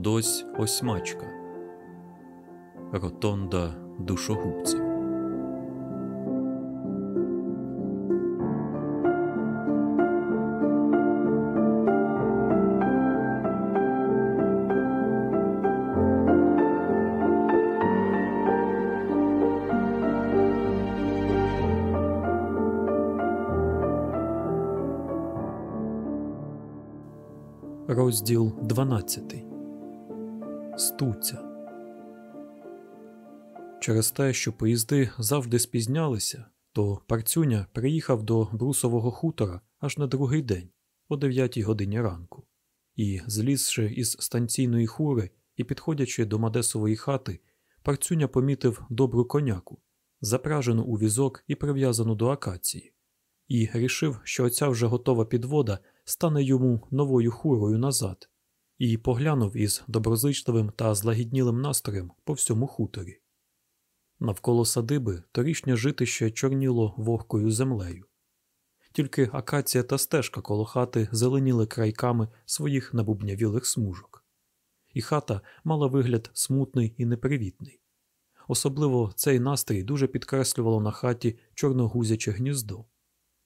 Одось осьмачка. Ротонда душогубців. Розділ 12. Стуця. Через те, що поїзди завжди спізнялися, то парцюня приїхав до брусового хутора аж на другий день, о 9 годині ранку, і, злізши із станційної хури і підходячи до Мадесової хати, парцюня помітив добру коняку, запражену у візок і прив'язану до акації, і рішив, що оця вже готова підвода стане йому новою хурою назад, і поглянув із доброзичливим та злагіднілим настроєм по всьому хуторі. Навколо садиби торішнє житище чорніло вогкою землею. Тільки акація та стежка коло хати зеленіли крайками своїх набубнявілих смужок, і хата мала вигляд смутний і непривітний. Особливо цей настрій дуже підкреслювало на хаті чорногузяче гніздо.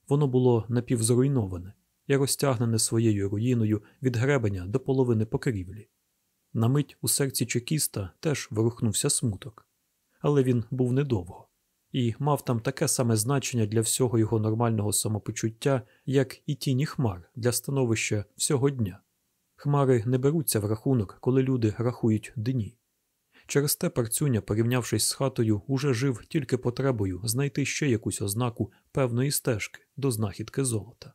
Воно було напівзруйноване, і розтягнене своєю руїною від гребеня до половини покрівлі. На мить у серці чекіста теж вирухнувся смуток, але він був недовго і мав там таке саме значення для всього його нормального самопочуття, як і тіні хмар для становища всього дня. Хмари не беруться в рахунок, коли люди рахують дні. Через те парцюня, порівнявшись з хатою, уже жив тільки потребою знайти ще якусь ознаку певної стежки до знахідки золота.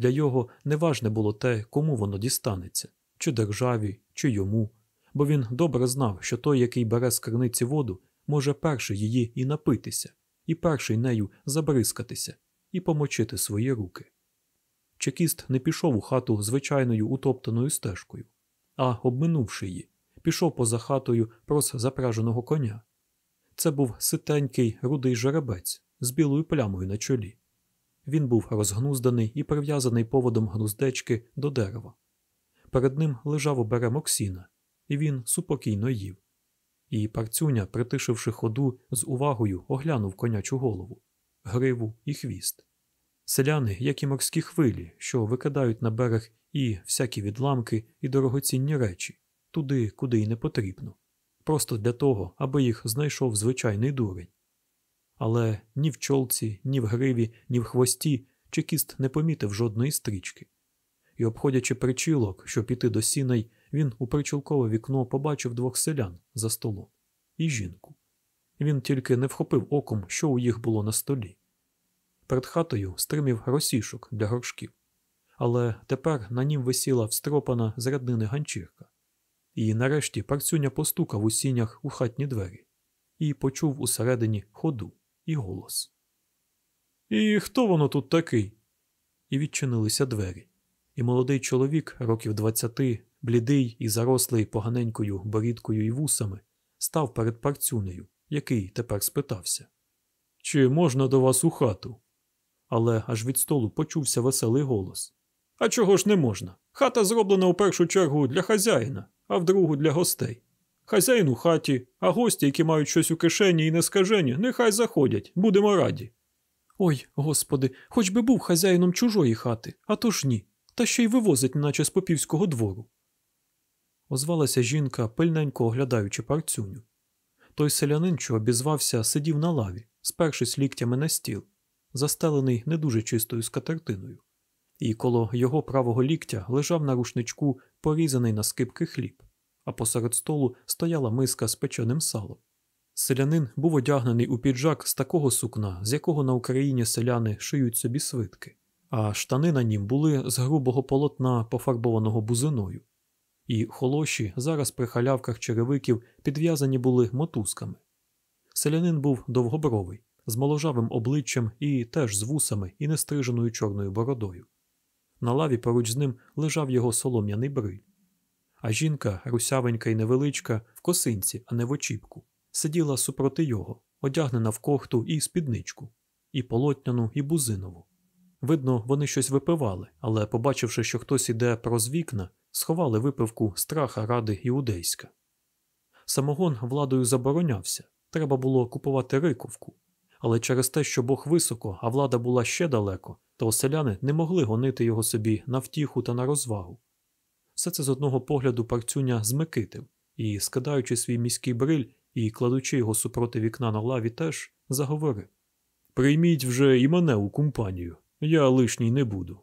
Для його неважне було те, кому воно дістанеться, чи державі, чи йому, бо він добре знав, що той, який бере з криниці воду, може перший її і напитися, і перший нею забризкатися, і помочити свої руки. Чекіст не пішов у хату звичайною утоптаною стежкою, а, обминувши її, пішов поза хатою прос запраженого коня. Це був ситенький рудий жеребець з білою плямою на чолі. Він був розгнузданий і прив'язаний поводом гнуздечки до дерева. Перед ним лежав оберемок сіна, і він супокійно їв. І парцюня, притишивши ходу, з увагою оглянув конячу голову, гриву і хвіст. Селяни, як і морські хвилі, що викидають на берег і всякі відламки, і дорогоцінні речі, туди, куди й не потрібно, просто для того, аби їх знайшов звичайний дурень. Але ні в чолці, ні в гриві, ні в хвості чекіст не помітив жодної стрічки. І, обходячи причілок, щоб піти до сіней, він у причілкове вікно побачив двох селян за столом і жінку. Він тільки не вхопив оком, що у їх було на столі. Перед хатою стримів росішок для горшків, але тепер на нім висіла встропана з ряднини ганчірка. І нарешті парцюня постукав у сінях у хатні двері і почув усередині ходу і голос. І хто воно тут такий? І відчинилися двері. І молодий чоловік, років двадцяти, блідий і зарослий поганенькою борідкою і вусами, став перед парцюнею, який тепер спитався Чи можна до вас у хату? Але аж від столу почувся веселий голос. А чого ж не можна? Хата зроблена у першу чергу для хазяїна, а в другу для гостей. Хазяїн у хаті, а гості, які мають щось у кишені і не скажені, нехай заходять, будемо раді. Ой, господи, хоч би був хазяїном чужої хати, а то ж ні, та ще й вивозить, наче з попівського двору. Озвалася жінка, пильненько оглядаючи парцюню. Той селянин, що обізвався, сидів на лаві, спершись ліктями на стіл, застелений не дуже чистою скатертиною, і коло його правого ліктя лежав на рушничку порізаний на скипки хліб а посеред столу стояла миска з печеним салом. Селянин був одягнений у піджак з такого сукна, з якого на Україні селяни шиють собі свитки, а штани на нім були з грубого полотна, пофарбованого бузиною, і холоші зараз при халявках черевиків підв'язані були мотузками. Селянин був довгобровий, з моложавим обличчям і теж з вусами і нестриженою чорною бородою. На лаві поруч з ним лежав його солом'яний бриль а жінка, русявенька і невеличка, в косинці, а не в очіпку, сиділа супроти його, одягнена в кохту і спідничку, і полотняну, і бузинову. Видно, вони щось випивали, але, побачивши, що хтось іде проз вікна, сховали випивку страха ради іудейська. Самогон владою заборонявся, треба було купувати риковку. Але через те, що Бог високо, а влада була ще далеко, то селяни не могли гонити його собі на втіху та на розвагу. Все це з одного погляду парцюня змикитив і, скидаючи свій міський бриль і кладучи його супроти вікна на лаві, теж заговорив Прийміть вже і мене у компанію, я лишній не буду.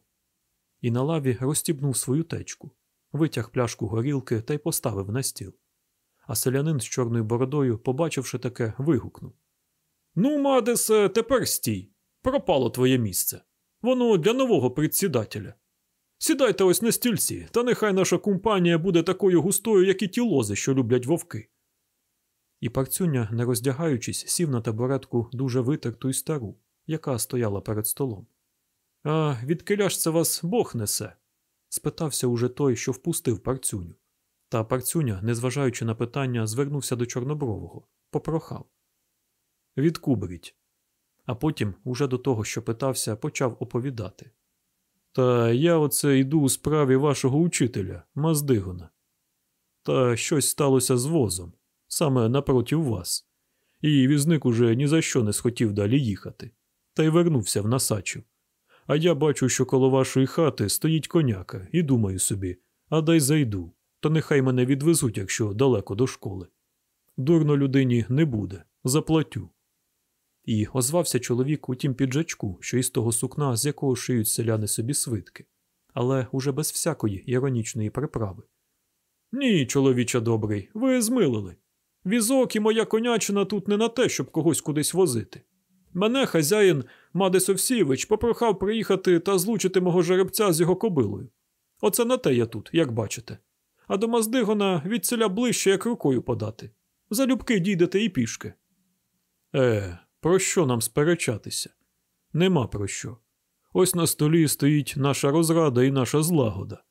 І на лаві розстібнув свою течку, витяг пляшку горілки та й поставив на стіл. А селянин з чорною бородою, побачивши таке, вигукнув Ну, Мадесе, тепер стій. Пропало твоє місце. Воно для нового предсідателя. Сідайте ось на стільці, та нехай наша компанія буде такою густою, як і ті лози, що люблять вовки. І парцюня, не роздягаючись, сів на табуретку дуже витерту й стару, яка стояла перед столом. А ж це вас Бог несе? спитався уже той, що впустив парцюню. Та парцюня, незважаючи на питання, звернувся до Чорнобрового, попрохав Відкубріть. А потім, уже до того, що питався, почав оповідати. Та я оце йду у справі вашого учителя, Маздигона. Та щось сталося з возом, саме напротив вас, і візник уже ні за що не схотів далі їхати, та й вернувся в Насачів. А я бачу, що коло вашої хати стоїть коняка, і думаю собі, а дай зайду, то нехай мене відвезуть, якщо далеко до школи. Дурно людині не буде, заплатю. І озвався чоловік у тім піджачку, що із того сукна, з якого шиють селяни собі свитки, але уже без всякої іронічної приправи. Ні, чоловіче добрий, ви змилили. Візок і моя конячина тут не на те, щоб когось кудись возити. Мене хазяїн Мадис Овсійович попрохав приїхати та злучити мого жеребця з його кобилою. Оце на те я тут, як бачите. А до Маздигона від селя ближче, як рукою подати. Залюбки дійдете і пішки. Е, про що нам сперечатися? Нема про що. Ось на столі стоїть наша розрада і наша злагода.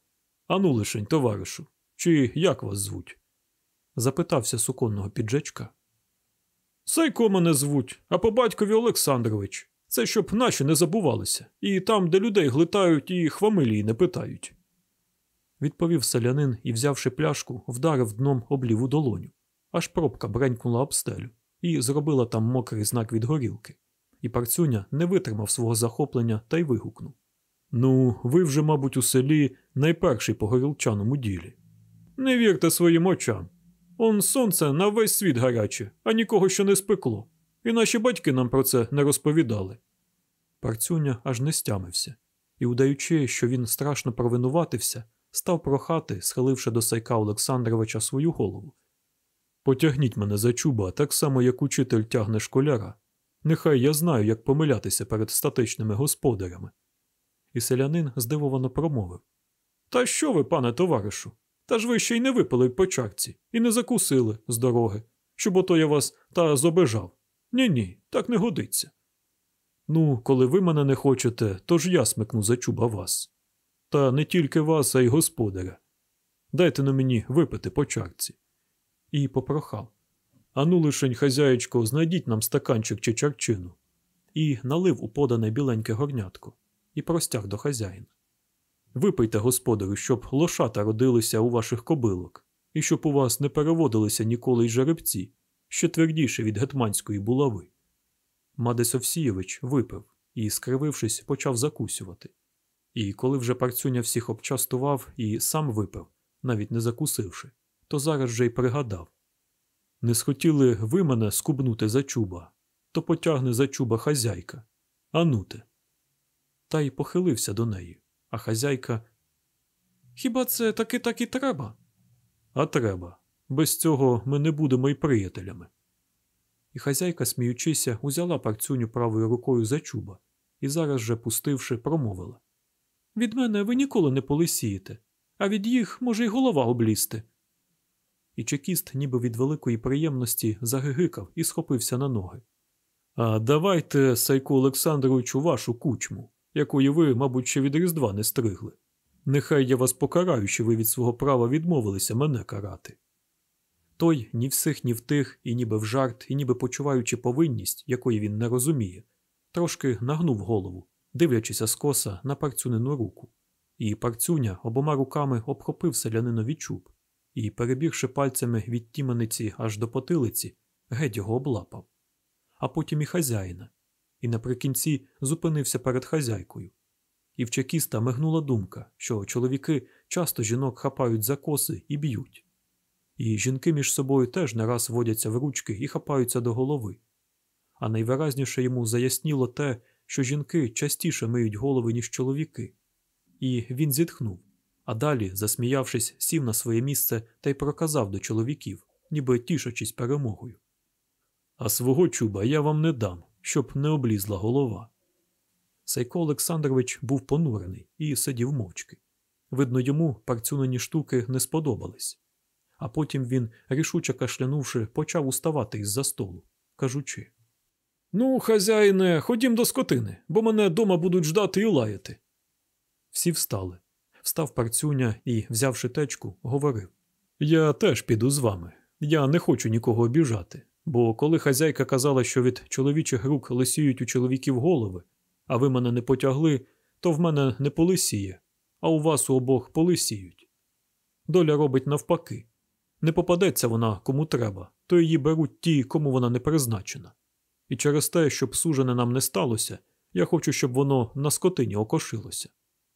Ану лишень, товаришу, чи як вас звуть? запитався суконного піджачка. Сайко мене звуть, а по батькові Олександрович. Це щоб наші не забувалися, і там, де людей глитають, і хвамилії не питають. Відповів селянин і, взявши пляшку, вдарив дном об ліву долоню, аж пробка бренькнула об стелю і зробила там мокрий знак від горілки. І парцюня не витримав свого захоплення та й вигукнув Ну, ви вже, мабуть, у селі найперший по горілчаному ділі. Не вірте своїм очам. Он сонце на весь світ гаряче, а нікого що не спекло, і наші батьки нам про це не розповідали. Парцюня аж не стямився і, удаючи, що він страшно провинуватився, став прохати, схиливши до Сайка Олександровича свою голову. Потягніть мене за чуба, так само, як учитель тягне школяра. Нехай я знаю, як помилятися перед статичними господарями. І селянин здивовано промовив Та що ви, пане товаришу? Та ж ви ще й не випили по чарці і не закусили з дороги, щоб ото я вас та зобежав. Ні ні, так не годиться. Ну, коли ви мене не хочете, то ж я смикну за чуба вас. Та не тільки вас, а й господаря. Дайте на мені випити по чарці і попрохав Ану, лишень, хазяєчко, знайдіть нам стаканчик чи чарчину. І налив у подане біленьке горнятко і простяг до хазяїна. Випийте, господарю, щоб лошата родилися у ваших кобилок, і щоб у вас не переводилися ніколи й жеребці, що твердіше від гетманської булави. Мадис Овсійович випив і, скривившись, почав закусювати. І коли вже парцюня всіх обчастував і сам випив, навіть не закусивши, то зараз же й пригадав не схотіли ви мене скубнути за чуба, то потягне за чуба хазяйка. Ануте. Та й похилився до неї, а хазяйка. Хіба це таки так і треба? А треба. Без цього ми не будемо й приятелями. І хазяйка, сміючися, узяла парцюню правою рукою за чуба і зараз же, пустивши, промовила Від мене ви ніколи не полисієте, а від їх може й голова облізти і чекіст, ніби від великої приємності, загигикав і схопився на ноги. А давайте, Сайку Олександровичу, вашу кучму, якої ви, мабуть, ще від Різдва не стригли. Нехай я вас покараю, що ви від свого права відмовилися мене карати. Той ні в сих, ні в тих, і ніби в жарт, і ніби почуваючи повинність, якої він не розуміє, трошки нагнув голову, дивлячися скоса на парцюнину руку, і парцюня обома руками обхопив селянинові чуб і, перебігши пальцями від тімениці аж до потилиці, геть його облапав, а потім і хазяїна, і наприкінці зупинився перед хазяйкою. І в чекіста мигнула думка, що чоловіки часто жінок хапають за коси і б'ють. І жінки між собою теж не раз водяться в ручки і хапаються до голови. А найвиразніше йому заясніло те, що жінки частіше миють голови, ніж чоловіки. І він зітхнув, а далі, засміявшись, сів на своє місце та й проказав до чоловіків, ніби тішачись перемогою. А свого чуба я вам не дам, щоб не облізла голова. Сайко Олександрович був понурений і сидів мовчки. Видно, йому парцюнені штуки не сподобались. А потім він, рішуче кашлянувши, почав уставати із за столу, кажучи Ну, хазяїне, ходім до скотини, бо мене дома будуть ждати і лаяти. Всі встали. Встав парцюня і, взявши течку, говорив Я теж піду з вами. Я не хочу нікого обіжати, бо коли хазяйка казала, що від чоловічих рук лисіють у чоловіків голови, а ви мене не потягли, то в мене не полисіє, а у вас у обох полисіють. Доля робить навпаки. Не попадеться вона кому треба, то її беруть ті, кому вона не призначена. І через те, щоб сужене нам не сталося, я хочу, щоб воно на скотині окошилося.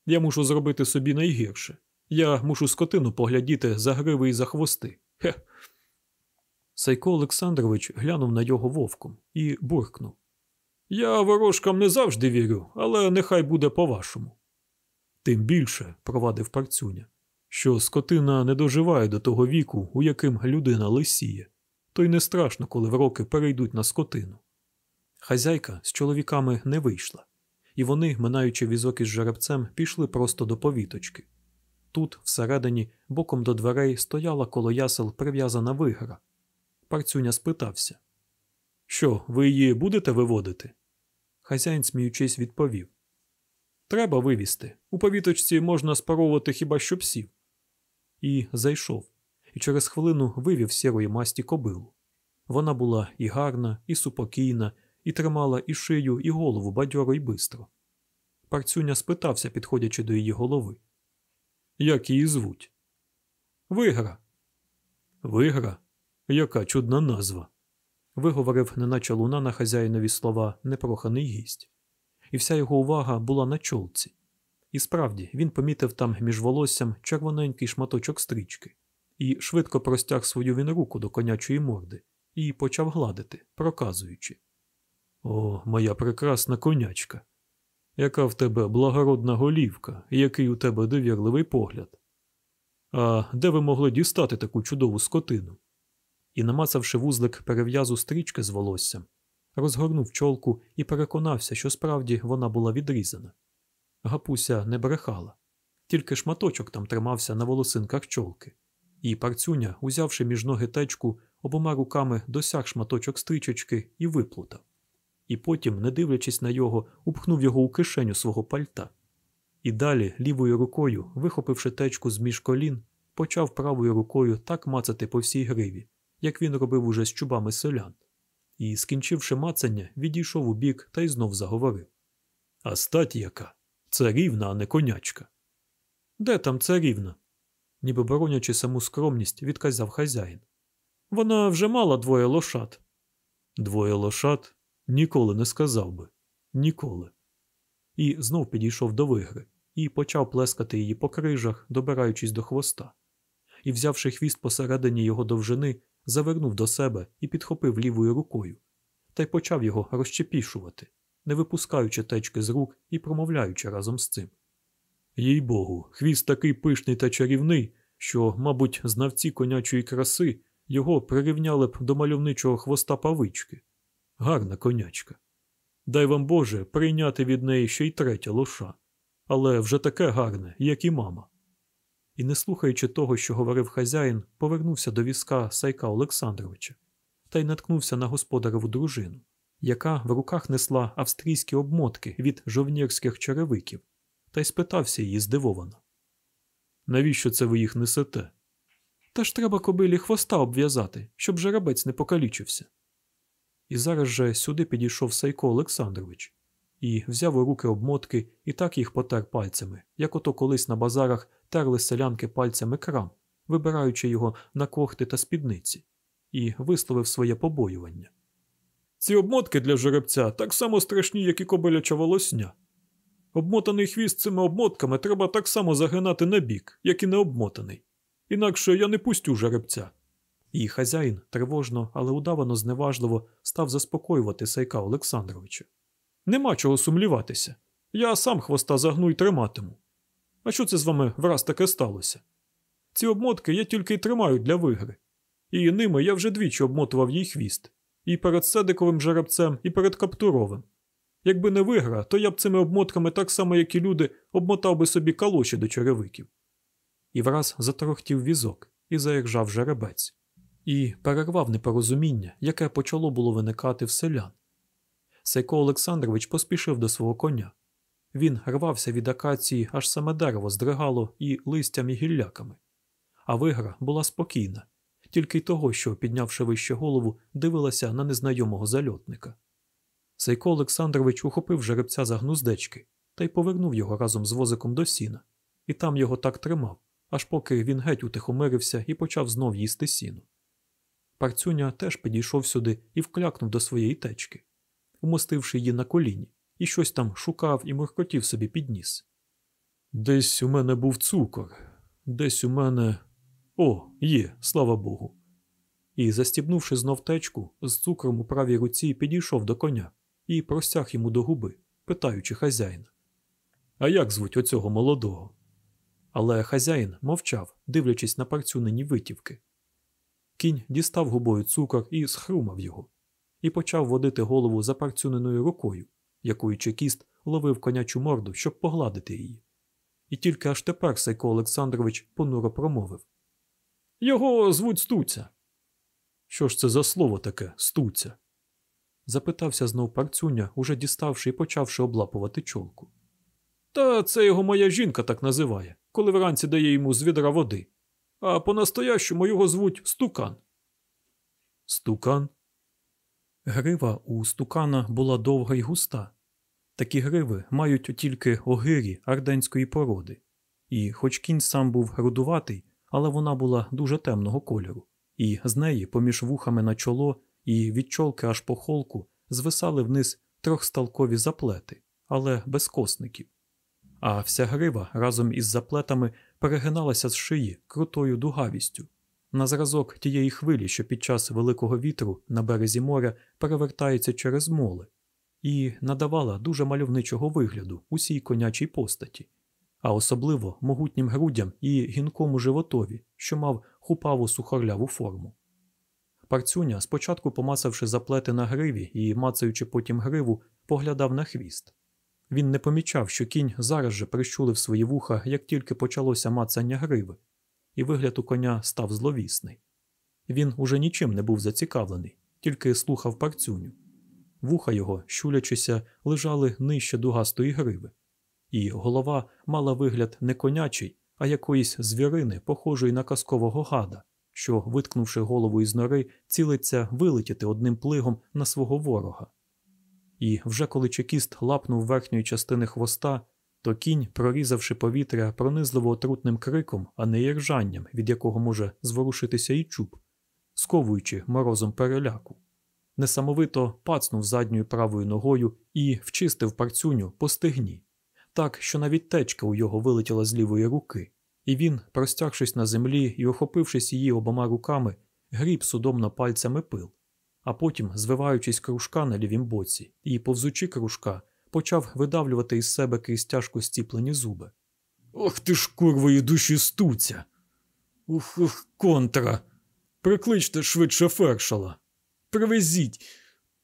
Я мушу зробити собі найгірше. Я мушу скотину поглядіти за гриви і за хвости. Хе. Сайко Олександрович глянув на його вовком і буркнув. Я ворожкам не завжди вірю, але нехай буде по-вашому. Тим більше, провадив парцюня, що скотина не доживає до того віку, у яким людина лисіє, то й не страшно, коли в роки перейдуть на скотину. Хазяйка з чоловіками не вийшла, і вони, минаючи візок із жеребцем, пішли просто до повіточки. Тут, всередині, боком до дверей, стояла коло ясел прив'язана вигра. Парцюня спитався Що, ви її будете виводити? Хазяїн, сміючись, відповів Треба вивізти. У повіточці можна спаровувати хіба що псів. І зайшов, і через хвилину вивів сірої масті кобилу. Вона була і гарна, і супокійна, і тримала і шию, і голову бадьоро й бистро. Парцюня спитався, підходячи до її голови. Як її звуть? Вигра. Вигра? Яка чудна назва. Виговорив, неначе луна на хазяїнові слова непроханий гість. І вся його увага була на чолці. І справді він помітив там між волоссям червоненький шматочок стрічки і швидко простяг свою він руку до конячої морди і почав гладити, проказуючи. О, моя прекрасна конячка! Яка в тебе благородна голівка, який у тебе довірливий погляд. А де ви могли дістати таку чудову скотину? І, намацавши вузлик перев'язу стрічки з волоссям, розгорнув чолку і переконався, що справді вона була відрізана. Гапуся не брехала, тільки шматочок там тримався на волосинках чолки, і парцюня, узявши між ноги течку, обома руками досяг шматочок стрічечки і виплутав і потім, не дивлячись на його, упхнув його у кишеню свого пальта. І далі, лівою рукою, вихопивши течку з між колін, почав правою рукою так мацати по всій гриві, як він робив уже з чубами селян, і, скінчивши мацання, відійшов у бік та й знов заговорив. А стать яка? Царівна, а не конячка. Де там царівна? ніби боронячи саму скромність, відказав хазяїн. Вона вже мала двоє лошад. Двоє лошад? Ніколи не сказав би. Ніколи. І знов підійшов до вигри і почав плескати її по крижах, добираючись до хвоста. І, взявши хвіст посередині його довжини, завернув до себе і підхопив лівою рукою, та й почав його розчепішувати, не випускаючи течки з рук і промовляючи разом з цим. Їй богу, хвіст такий пишний та чарівний, що, мабуть, знавці конячої краси його прирівняли б до мальовничого хвоста павички гарна конячка. Дай вам Боже прийняти від неї ще й третя лоша, але вже таке гарне, як і мама. І, не слухаючи того, що говорив хазяїн, повернувся до візка Сайка Олександровича та й наткнувся на господареву дружину, яка в руках несла австрійські обмотки від жовнірських черевиків, та й спитався її здивовано. Навіщо це ви їх несете? Та ж треба кобилі хвоста обв'язати, щоб жеребець не покалічився. І зараз же сюди підійшов Сайко Олександрович. і взяв у руки обмотки і так їх потер пальцями, як ото колись на базарах терли селянки пальцями крам, вибираючи його на кохти та спідниці, і висловив своє побоювання. Ці обмотки для жеребця так само страшні, як і кобиляча волосня. Обмотаний хвіст цими обмотками треба так само загинати на бік, як і необмотаний. Інакше я не пустю жеребця. І хазяїн тривожно, але удавано зневажливо став заспокоювати Сайка Олександровича. Нема чого сумліватися. Я сам хвоста загну й триматиму. А що це з вами враз таке сталося? Ці обмотки я тільки й тримаю для вигри, і ними я вже двічі обмотував їй хвіст і перед седиковим жеребцем, і перед каптуровим. Якби не вигра, то я б цими обмотками так само, як і люди, обмотав би собі калоші до черевиків. І враз заторохтів візок і заіржав жеребець, і перервав непорозуміння, яке почало було виникати в селян. Сайко Олександрович поспішив до свого коня. Він рвався від акації, аж саме дерево здригало і листям і гілляками. А вигра була спокійна, тільки й того, що, піднявши вище голову, дивилася на незнайомого зальотника. Сайко Олександрович ухопив жеребця за гнуздечки та й повернув його разом з возиком до сіна, і там його так тримав, аж поки він геть утихомирився і почав знов їсти сіну. Парцюня теж підійшов сюди і вклякнув до своєї течки, умостивши її на коліні, і щось там шукав і муркотів собі підніс. Десь у мене був цукор, десь у мене. О, є, слава Богу. І, застібнувши знов течку, з цукром у правій руці підійшов до коня і простяг йому до губи, питаючи хазяїна. А як звуть оцього молодого? Але хазяїн мовчав, дивлячись на парцюнині витівки. Кінь дістав губою цукор і схрумав його, і почав водити голову за парцюненою рукою, якою чекіст ловив конячу морду, щоб погладити її. І тільки аж тепер Сайко Олександрович понуро промовив Його звуть Стуця. Що ж це за слово таке стуця? запитався знов парцюня, уже діставши і почавши облапувати чолку. Та це його моя жінка так називає, коли вранці дає йому з відра води. А по-настоящому його звуть Стукан. Стукан? Грива у стукана була довга й густа. Такі гриви мають тільки огирі арденської породи, і, хоч кінь сам був грудуватий, але вона була дуже темного кольору, і з неї, поміж вухами на чоло і від чолки аж по холку, звисали вниз трьохсталкові заплети, але без косників. А вся грива разом із заплетами перегиналася з шиї крутою дугавістю, на зразок тієї хвилі, що під час великого вітру на березі моря перевертається через моли, і надавала дуже мальовничого вигляду усій конячій постаті, а особливо могутнім грудям і гінкому животові, що мав хупаву сухорляву форму. Парцюня, спочатку помацавши заплети на гриві і мацаючи потім гриву, поглядав на хвіст. Він не помічав, що кінь зараз же прищулив свої вуха, як тільки почалося мацання гриви, і вигляд у коня став зловісний. Він уже нічим не був зацікавлений, тільки слухав парцюню. Вуха його, щулячися, лежали нижче дугастої гриви, і голова мала вигляд не конячий, а якоїсь звірини, похожої на казкового гада, що, виткнувши голову із нори, цілиться вилетіти одним плигом на свого ворога. І вже коли чекіст лапнув верхньої частини хвоста, то кінь, прорізавши повітря пронизливо отрутним криком, а не іржанням, від якого може зворушитися і чуб, сковуючи морозом переляку, несамовито пацнув задньою правою ногою і вчистив парцюню по стегні, так що навіть течка у його вилетіла з лівої руки, і він, простягшись на землі і охопившись її обома руками, гріб судомно пальцями пил а потім, звиваючись кружка на лівім боці і повзучи кружка, почав видавлювати із себе крізь тяжко стіплені зуби. Ох ти ж курвої душі стуця! Ух, ух, контра! Прикличте швидше фершала. Привезіть.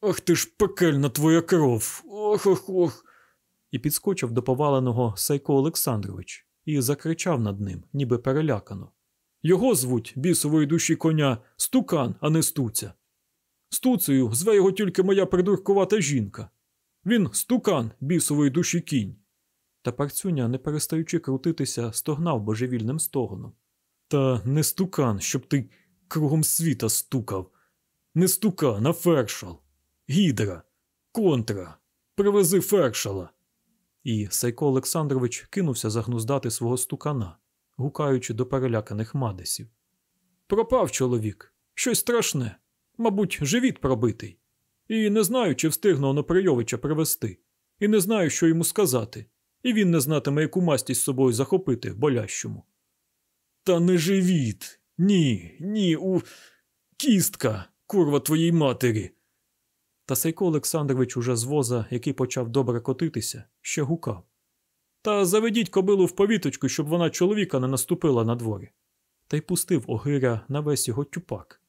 Ох ти ж пекельна твоя кров. Ох ох ох. І підскочив до поваленого Сайко Олександрович і закричав над ним, ніби перелякано. Його звуть бісової душі коня стукан, а не стуця. Стуцею зве його тільки моя придуркувата жінка. Він стукан бісової душі кінь. Та парцюня, не перестаючи крутитися, стогнав божевільним стогоном. Та не стукан, щоб ти кругом світа стукав. Не стукан, а фершал, гідра, контра. Привези фершала. І Сайко Олександрович кинувся загнуздати свого стукана, гукаючи до переляканих мадесів. Пропав чоловік, щось страшне, мабуть, живіт пробитий. І не знаю, чи встигну Оноприйовича привезти, і не знаю, що йому сказати, і він не знатиме, яку мастість з собою захопити болящому. Та не живіт. Ні, ні, у кістка, курва твоїй матері. Та Сайко Олександрович уже з воза, який почав добре котитися, ще гукав. Та заведіть кобилу в повіточку, щоб вона чоловіка не наступила на дворі. Та й пустив огиря на весь його тюпак.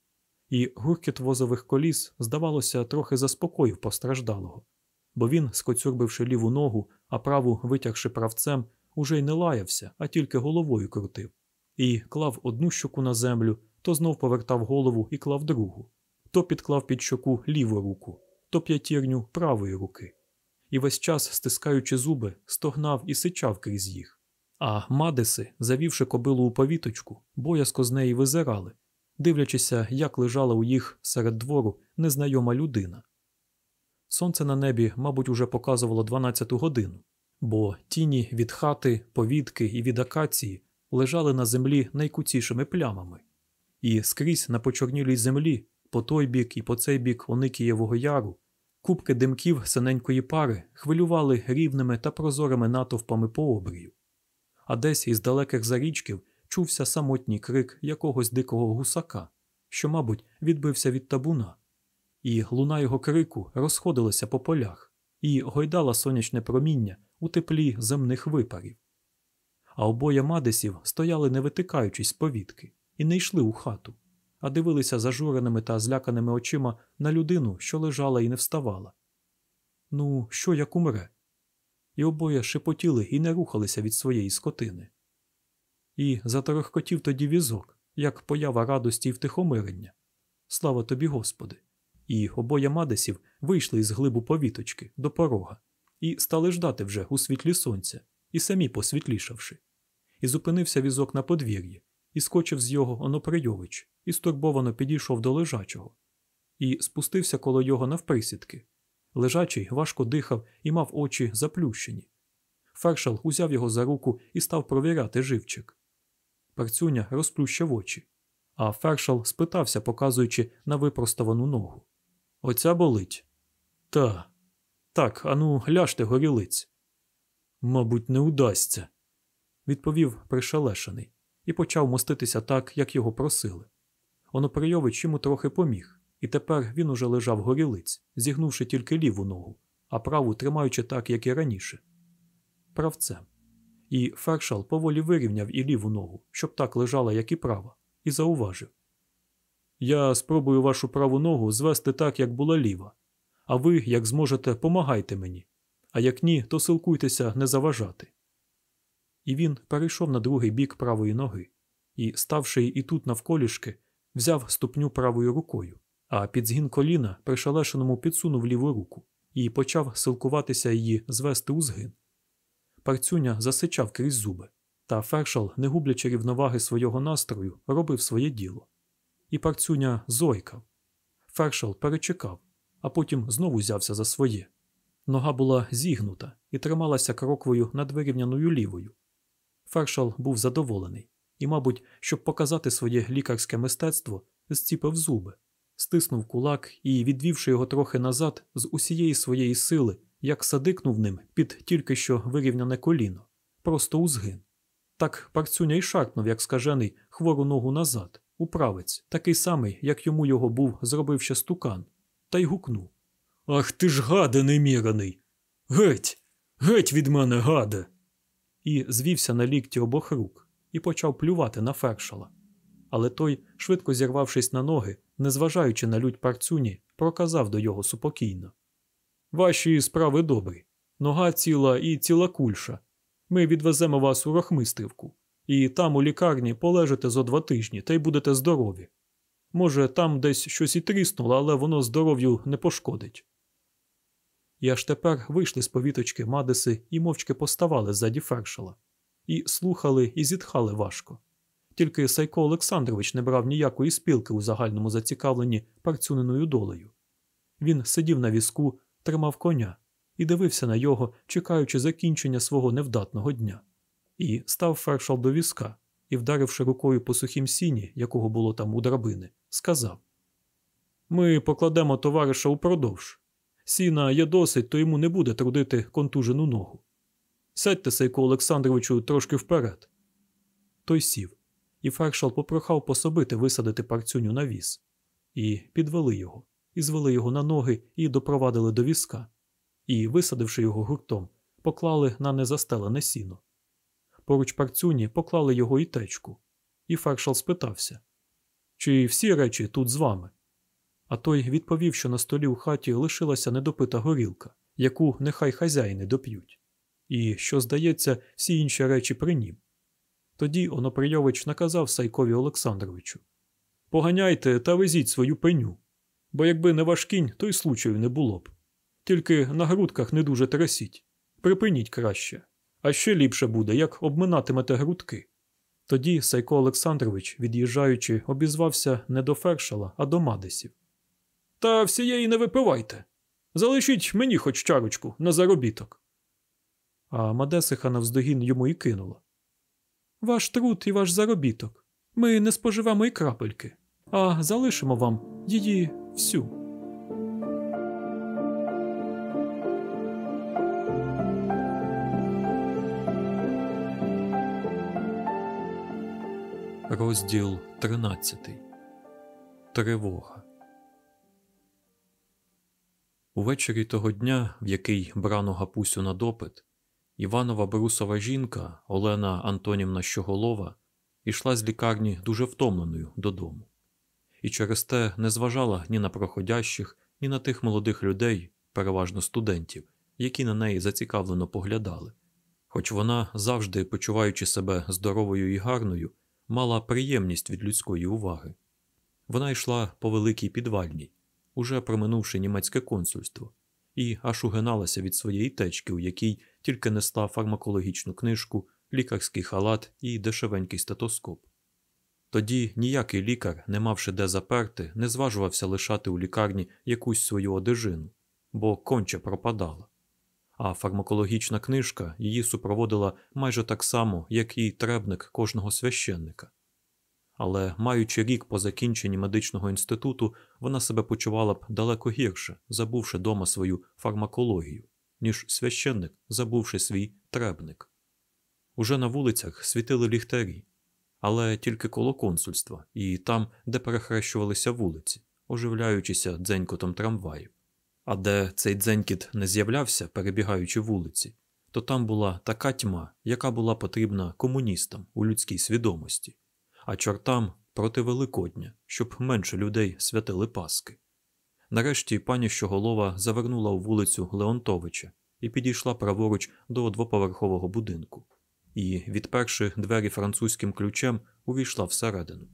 І гуркіт возових коліс, здавалося, трохи заспокоїв постраждалого, бо він, скоцюрбивши ліву ногу, а праву витягши правцем, уже й не лаявся, а тільки головою крутив, і клав одну щоку на землю, то знов повертав голову і клав другу, то підклав під щоку ліву руку, то п'ятірню правої руки. І весь час, стискаючи зуби, стогнав і сичав крізь їх. А мадеси, завівши кобилу у повіточку, боязко з неї визирали, дивлячися, як лежала у їх серед двору незнайома людина. Сонце на небі, мабуть, уже показувало 12-ту годину, бо тіні від хати, повітки і від акації лежали на землі найкуцішими плямами, і скрізь на почорнілій землі, по той бік і по цей бік Оникієвого яру, кубки димків синенької пари хвилювали рівними та прозорими натовпами по обрію. А десь із далеких зарічків чувся самотній крик якогось дикого гусака, що, мабуть, відбився від табуна, і луна його крику розходилася по полях і гойдала сонячне проміння у теплі земних випарів. А обоє мадесів стояли, не витикаючись з повітки, і не йшли у хату, а дивилися зажуреними та зляканими очима на людину, що лежала і не вставала. Ну, що як умре? І обоє шепотіли і не рухалися від своєї скотини. І заторохкотів тоді візок, як поява радості і втихомирення. Слава тобі, Господи! І обоє мадесів вийшли із глибу повіточки до порога і стали ждати вже у світлі сонця, і самі посвітлішавши. І зупинився візок на подвір'ї, і скочив з його Оноприйович, і стурбовано підійшов до лежачого, і спустився коло його навприсідки. Лежачий важко дихав і мав очі заплющені. Фершал узяв його за руку і став провіряти живчик. Парцюня розплющив очі, а фершал спитався, показуючи на випростовану ногу. Оця болить? Та. Так, ану, ляжте горілиць. Мабуть, не удасться, відповів пришелешений і почав моститися так, як його просили. Оноприйович йому трохи поміг, і тепер він уже лежав горілиць, зігнувши тільки ліву ногу, а праву тримаючи так, як і раніше. Правцем. І фершал поволі вирівняв і ліву ногу, щоб так лежала, як і права, і зауважив Я спробую вашу праву ногу звести так, як була ліва, а ви, як зможете, помагайте мені, а як ні, то силкуйтеся не заважати. І він перейшов на другий бік правої ноги і, ставши і тут навколішки, взяв ступню правою рукою, а під згін коліна пришалешеному підсунув ліву руку і почав силкуватися її звести у згин. Парцюня засичав крізь зуби, та фершал, не гублячи рівноваги свого настрою, робив своє діло. І парцюня зойкав. Фершал перечекав, а потім знову взявся за своє. Нога була зігнута і трималася кроквою над вирівняною лівою. Фершал був задоволений і, мабуть, щоб показати своє лікарське мистецтво, зціпив зуби, стиснув кулак і, відвівши його трохи назад, з усієї своєї сили, як садикнув ним під тільки що вирівняне коліно, просто у згин. Так парцюня й шарпнув, як скажений, хвору ногу назад, у правець, такий самий, як йому його був, зробив ще стукан, та й гукнув Ах ти ж гаде неміраний! Геть! Геть від мене, гаде! І звівся на лікті обох рук і почав плювати на фершала. Але той, швидко зірвавшись на ноги, незважаючи на лють парцюні, проказав до його супокійно. Ваші справи добрі. Нога ціла і ціла кульша. Ми відвеземо вас у Рохмистрівку, і там у лікарні полежите зо два тижні та й будете здорові. Може, там десь щось і тріснуло, але воно здоров'ю не пошкодить. І аж тепер вийшли з повіточки Мадеси і мовчки поставали ззаді фершала, і слухали і зітхали важко. Тільки Сайко Олександрович не брав ніякої спілки у загальному зацікавленні парцюненою долею. Він сидів на візку, тримав коня і дивився на його, чекаючи закінчення свого невдатного дня, і став фершал до візка і, вдаривши рукою по сухім сіні, якого було там у драбини, сказав Ми покладемо товариша упродовж. Сіна є досить, то йому не буде трудити контужену ногу. Сядьте, Сайко Олександровичу, трошки вперед. Той сів, і фершал попрохав пособити висадити парцюню на віз. І підвели його, і звели його на ноги і допровадили до візка, і, висадивши його гуртом, поклали на незастелене сіно. Поруч парцюні поклали його і течку, і фершал спитався Чи всі речі тут з вами? А той відповів, що на столі у хаті лишилася недопита горілка, яку нехай хазяїни доп'ють, і що, здається, всі інші речі при нім. Тоді Оноприйович наказав Сайкові Олександровичу Поганяйте та везіть свою пеню, бо якби не ваш кінь, то й случаю не було б. Тільки на грудках не дуже трасіть. Припиніть краще. А ще ліпше буде, як обминатимете грудки. Тоді Сайко Олександрович, від'їжджаючи, обізвався не до фершала, а до Мадесів. Та всієї не випивайте. Залишіть мені хоч чарочку на заробіток. А Мадесиха навздогін йому і кинула. Ваш труд і ваш заробіток. Ми не споживемо і крапельки, а залишимо вам її всю. Розділ 13. Тривога. Увечері того дня, в який брано гапусю на допит, Іванова брусова жінка Олена Антонівна Щоголова йшла з лікарні дуже втомленою додому, і через те не зважала ні на проходящих, ні на тих молодих людей, переважно студентів, які на неї зацікавлено поглядали, хоч вона, завжди почуваючи себе здоровою і гарною, мала приємність від людської уваги. Вона йшла по великій підвальній, уже проминувши німецьке консульство, і аж угиналася від своєї течки, у якій тільки несла фармакологічну книжку, лікарський халат і дешевенький стетоскоп. Тоді ніякий лікар, не мавши де заперти, не зважувався лишати у лікарні якусь свою одежину, бо конче пропадала. А фармакологічна книжка її супроводила майже так само, як і требник кожного священника. Але, маючи рік по закінченні медичного інституту, вона себе почувала б далеко гірше, забувши дома свою фармакологію, ніж священник, забувши свій требник. Уже на вулицях світили ліхтарі, але тільки коло консульства і там, де перехрещувалися вулиці, оживляючися дзенькотом трамваїв. А де цей дзенькіт не з'являвся, перебігаючи вулиці, то там була така тьма, яка була потрібна комуністам у людській свідомості, а чортам проти Великодня, щоб менше людей святили Паски. Нарешті пані Щоголова завернула у вулицю Леонтовича і підійшла праворуч до двоповерхового будинку, і, відперши двері французьким ключем, увійшла всередину.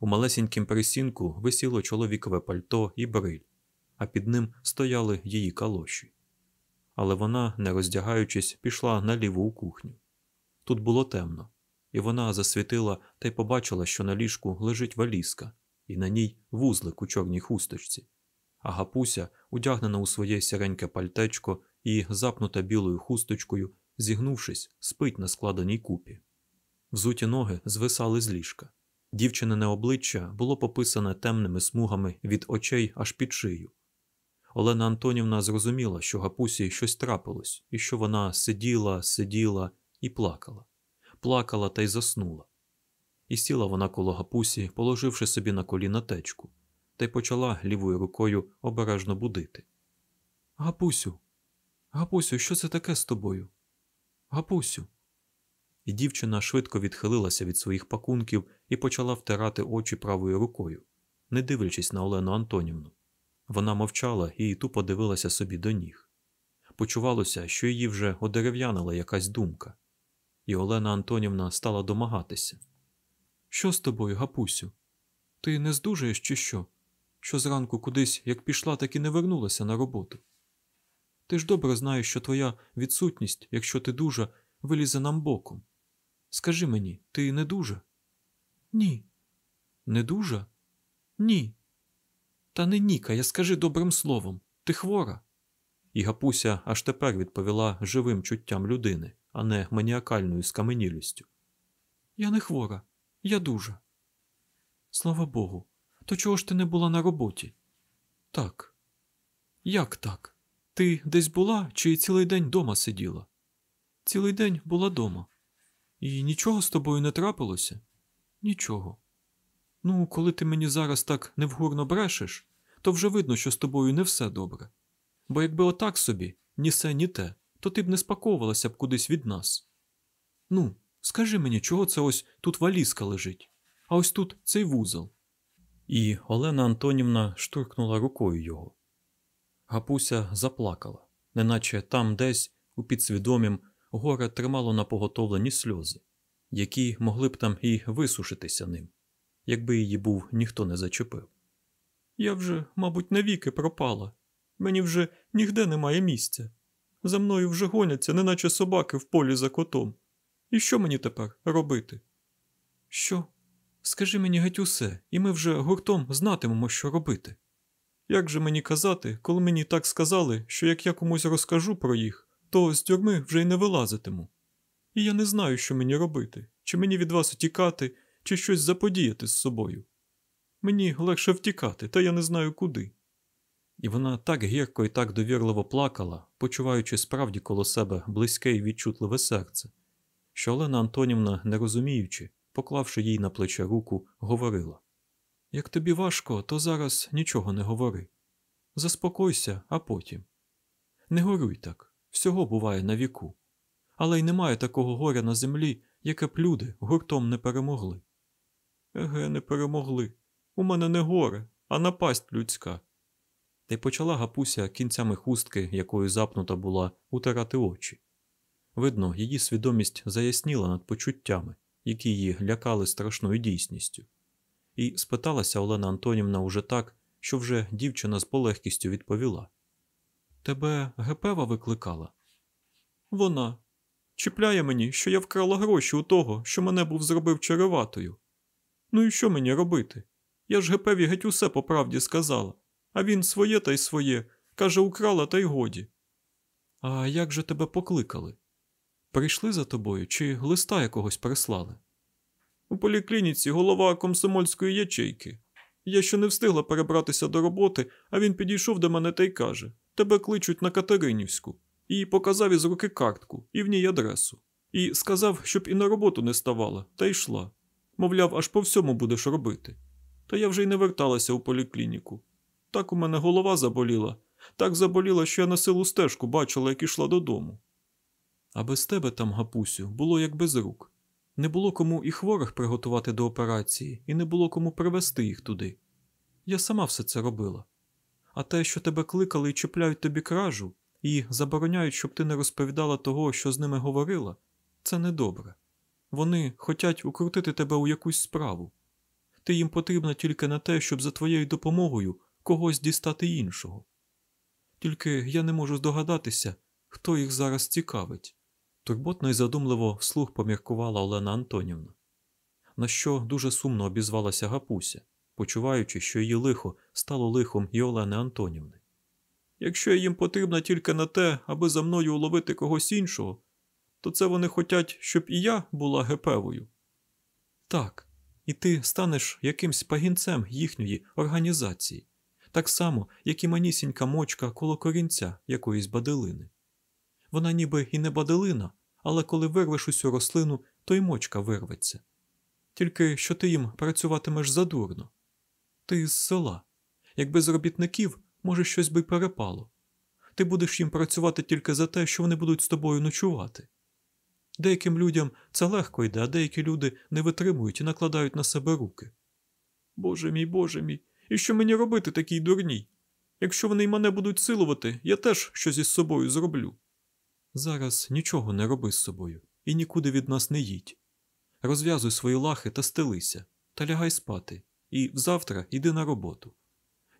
У малесенькім пересінку висіло чоловікове пальто і бриль, а під ним стояли її калоші. Але вона, не роздягаючись, пішла наліво у кухню. Тут було темно, і вона засвітила та й побачила, що на ліжку лежить валізка, і на ній вузлик у чорній хусточці, а гапуся, одягнена у своє сіреньке пальтечко і запнута білою хусточкою, зігнувшись, спить на складеній купі. Взуті ноги звисали з ліжка. Дівчинине обличчя було пописане темними смугами від очей аж під шию. Олена Антонівна зрозуміла, що гапусі щось трапилось, і що вона сиділа, сиділа і плакала, плакала та й заснула. І сіла вона коло гапусі, положивши собі на коліна течку, та й почала лівою рукою обережно будити. Гапусю, гапусю, що це таке з тобою? Гапусю. І дівчина швидко відхилилася від своїх пакунків і почала втирати очі правою рукою, не дивлячись на Олену Антонівну. Вона мовчала і тупо дивилася собі до ніг. Почувалося, що її вже одерев'янила якась думка, і Олена Антонівна стала домагатися. Що з тобою, гапусю? Ти не здужаєш, чи що? Що зранку кудись, як пішла, так і не вернулася на роботу? Ти ж добре знаєш, що твоя відсутність, якщо ти дужа, вилізе нам боком. Скажи мені, ти не дужа? Ні. Не дужа? Ні. Та не нікає, скажи добрим словом. Ти хвора? і Гапуся аж тепер відповіла живим чуттям людини, а не маніакальною скаменілістю. Я не хвора, я дуже. Слава Богу, то чого ж ти не була на роботі? Так. Як так? Ти десь була чи цілий день дома сиділа? Цілий день була дома. І нічого з тобою не трапилося? Нічого. Ну, коли ти мені зараз так невгурно брешеш, то вже видно, що з тобою не все добре. Бо якби отак собі, ні се, ні те, то ти б не спаковувалася б кудись від нас. Ну, скажи мені, чого це ось тут валізка лежить, а ось тут цей вузол. І Олена Антонівна штуркнула рукою його. Гапуся заплакала, неначе там десь, у підсвідомім, горе тримало на поготовлені сльози, які могли б там і висушитися ним, якби її був ніхто не зачепив. Я вже, мабуть, навіки пропала. Мені вже нігде немає місця. За мною вже гоняться, неначе собаки в полі за котом. І що мені тепер робити? Що? Скажи мені геть усе, і ми вже гуртом знатимемо, що робити. Як же мені казати, коли мені так сказали, що як я комусь розкажу про їх, то з тюрми вже й не вилазитиму. І я не знаю, що мені робити, чи мені від вас утікати, чи щось заподіяти з собою. Мені легше втікати, та я не знаю куди. І вона так гірко і так довірливо плакала, почуваючи справді коло себе близьке і відчутливе серце, що Олена Антонівна, не розуміючи, поклавши їй на плече руку, говорила Як тобі важко, то зараз нічого не говори. Заспокойся, а потім. Не горюй так, всього буває на віку. Але й немає такого горя на землі, яке б люди гуртом не перемогли. Еге, не перемогли. У мене не горе, а напасть людська. Та й почала гапуся кінцями хустки, якою запнута була, утирати очі. Видно, її свідомість заясніла над почуттями, які її лякали страшною дійсністю. І спиталася Олена Антонівна уже так, що вже дівчина з полегкістю відповіла: Тебе Гепева викликала? Вона. Чіпляє мені, що я вкрала гроші у того, що мене був зробив череватою. Ну і що мені робити? Я ж Гепеві геть усе по правді сказала, а він своє та й своє, каже, украла та й годі. А як же тебе покликали? Прийшли за тобою чи листа якогось прислали? У поліклініці голова комсомольської ячейки. Я ще не встигла перебратися до роботи, а він підійшов до мене та й каже: Тебе кличуть на Катеринівську, і показав із руки картку і в ній адресу. І сказав, щоб і на роботу не ставала, та йшла. Мовляв, аж по всьому будеш робити. Та я вже й не верталася у поліклініку. Так у мене голова заболіла, так заболіла, що я на силу стежку бачила, як ішла додому. А без тебе там, гапусю, було як без рук. Не було кому і хворих приготувати до операції, і не було кому привезти їх туди. Я сама все це робила. А те, що тебе кликали і чіпляють тобі кражу, і забороняють, щоб ти не розповідала того, що з ними говорила, це недобре. Вони хочуть укрутити тебе у якусь справу. Ти їм потрібна тільки на те, щоб за твоєю допомогою когось дістати іншого. Тільки я не можу здогадатися, хто їх зараз цікавить. Турботно і задумливо вслух поміркувала Олена Антонівна, на що дуже сумно обізвалася Гапуся, почуваючи, що її лихо стало лихом і Олени Антонівни. Якщо їм потрібна тільки на те, аби за мною уловити когось іншого, то це вони хочуть, щоб і я була гепевою. Так, і ти станеш якимсь пагінцем їхньої організації, так само, як і манісінька мочка коло корінця якоїсь баделини. Вона ніби і не баделина, але коли вирвеш усю рослину, то й мочка вирветься. Тільки що ти їм працюватимеш задурно. Ти з села. Як без робітників, може, щось би перепало. Ти будеш їм працювати тільки за те, що вони будуть з тобою ночувати. Деяким людям це легко йде, а деякі люди не витримують і накладають на себе руки. Боже мій, боже мій, і що мені робити такій дурній? Якщо вони й мене будуть силувати, я теж щось із собою зроблю. Зараз нічого не роби з собою і нікуди від нас не їдь. Розв'язуй свої лахи та стелися, та лягай спати, і завтра йди на роботу.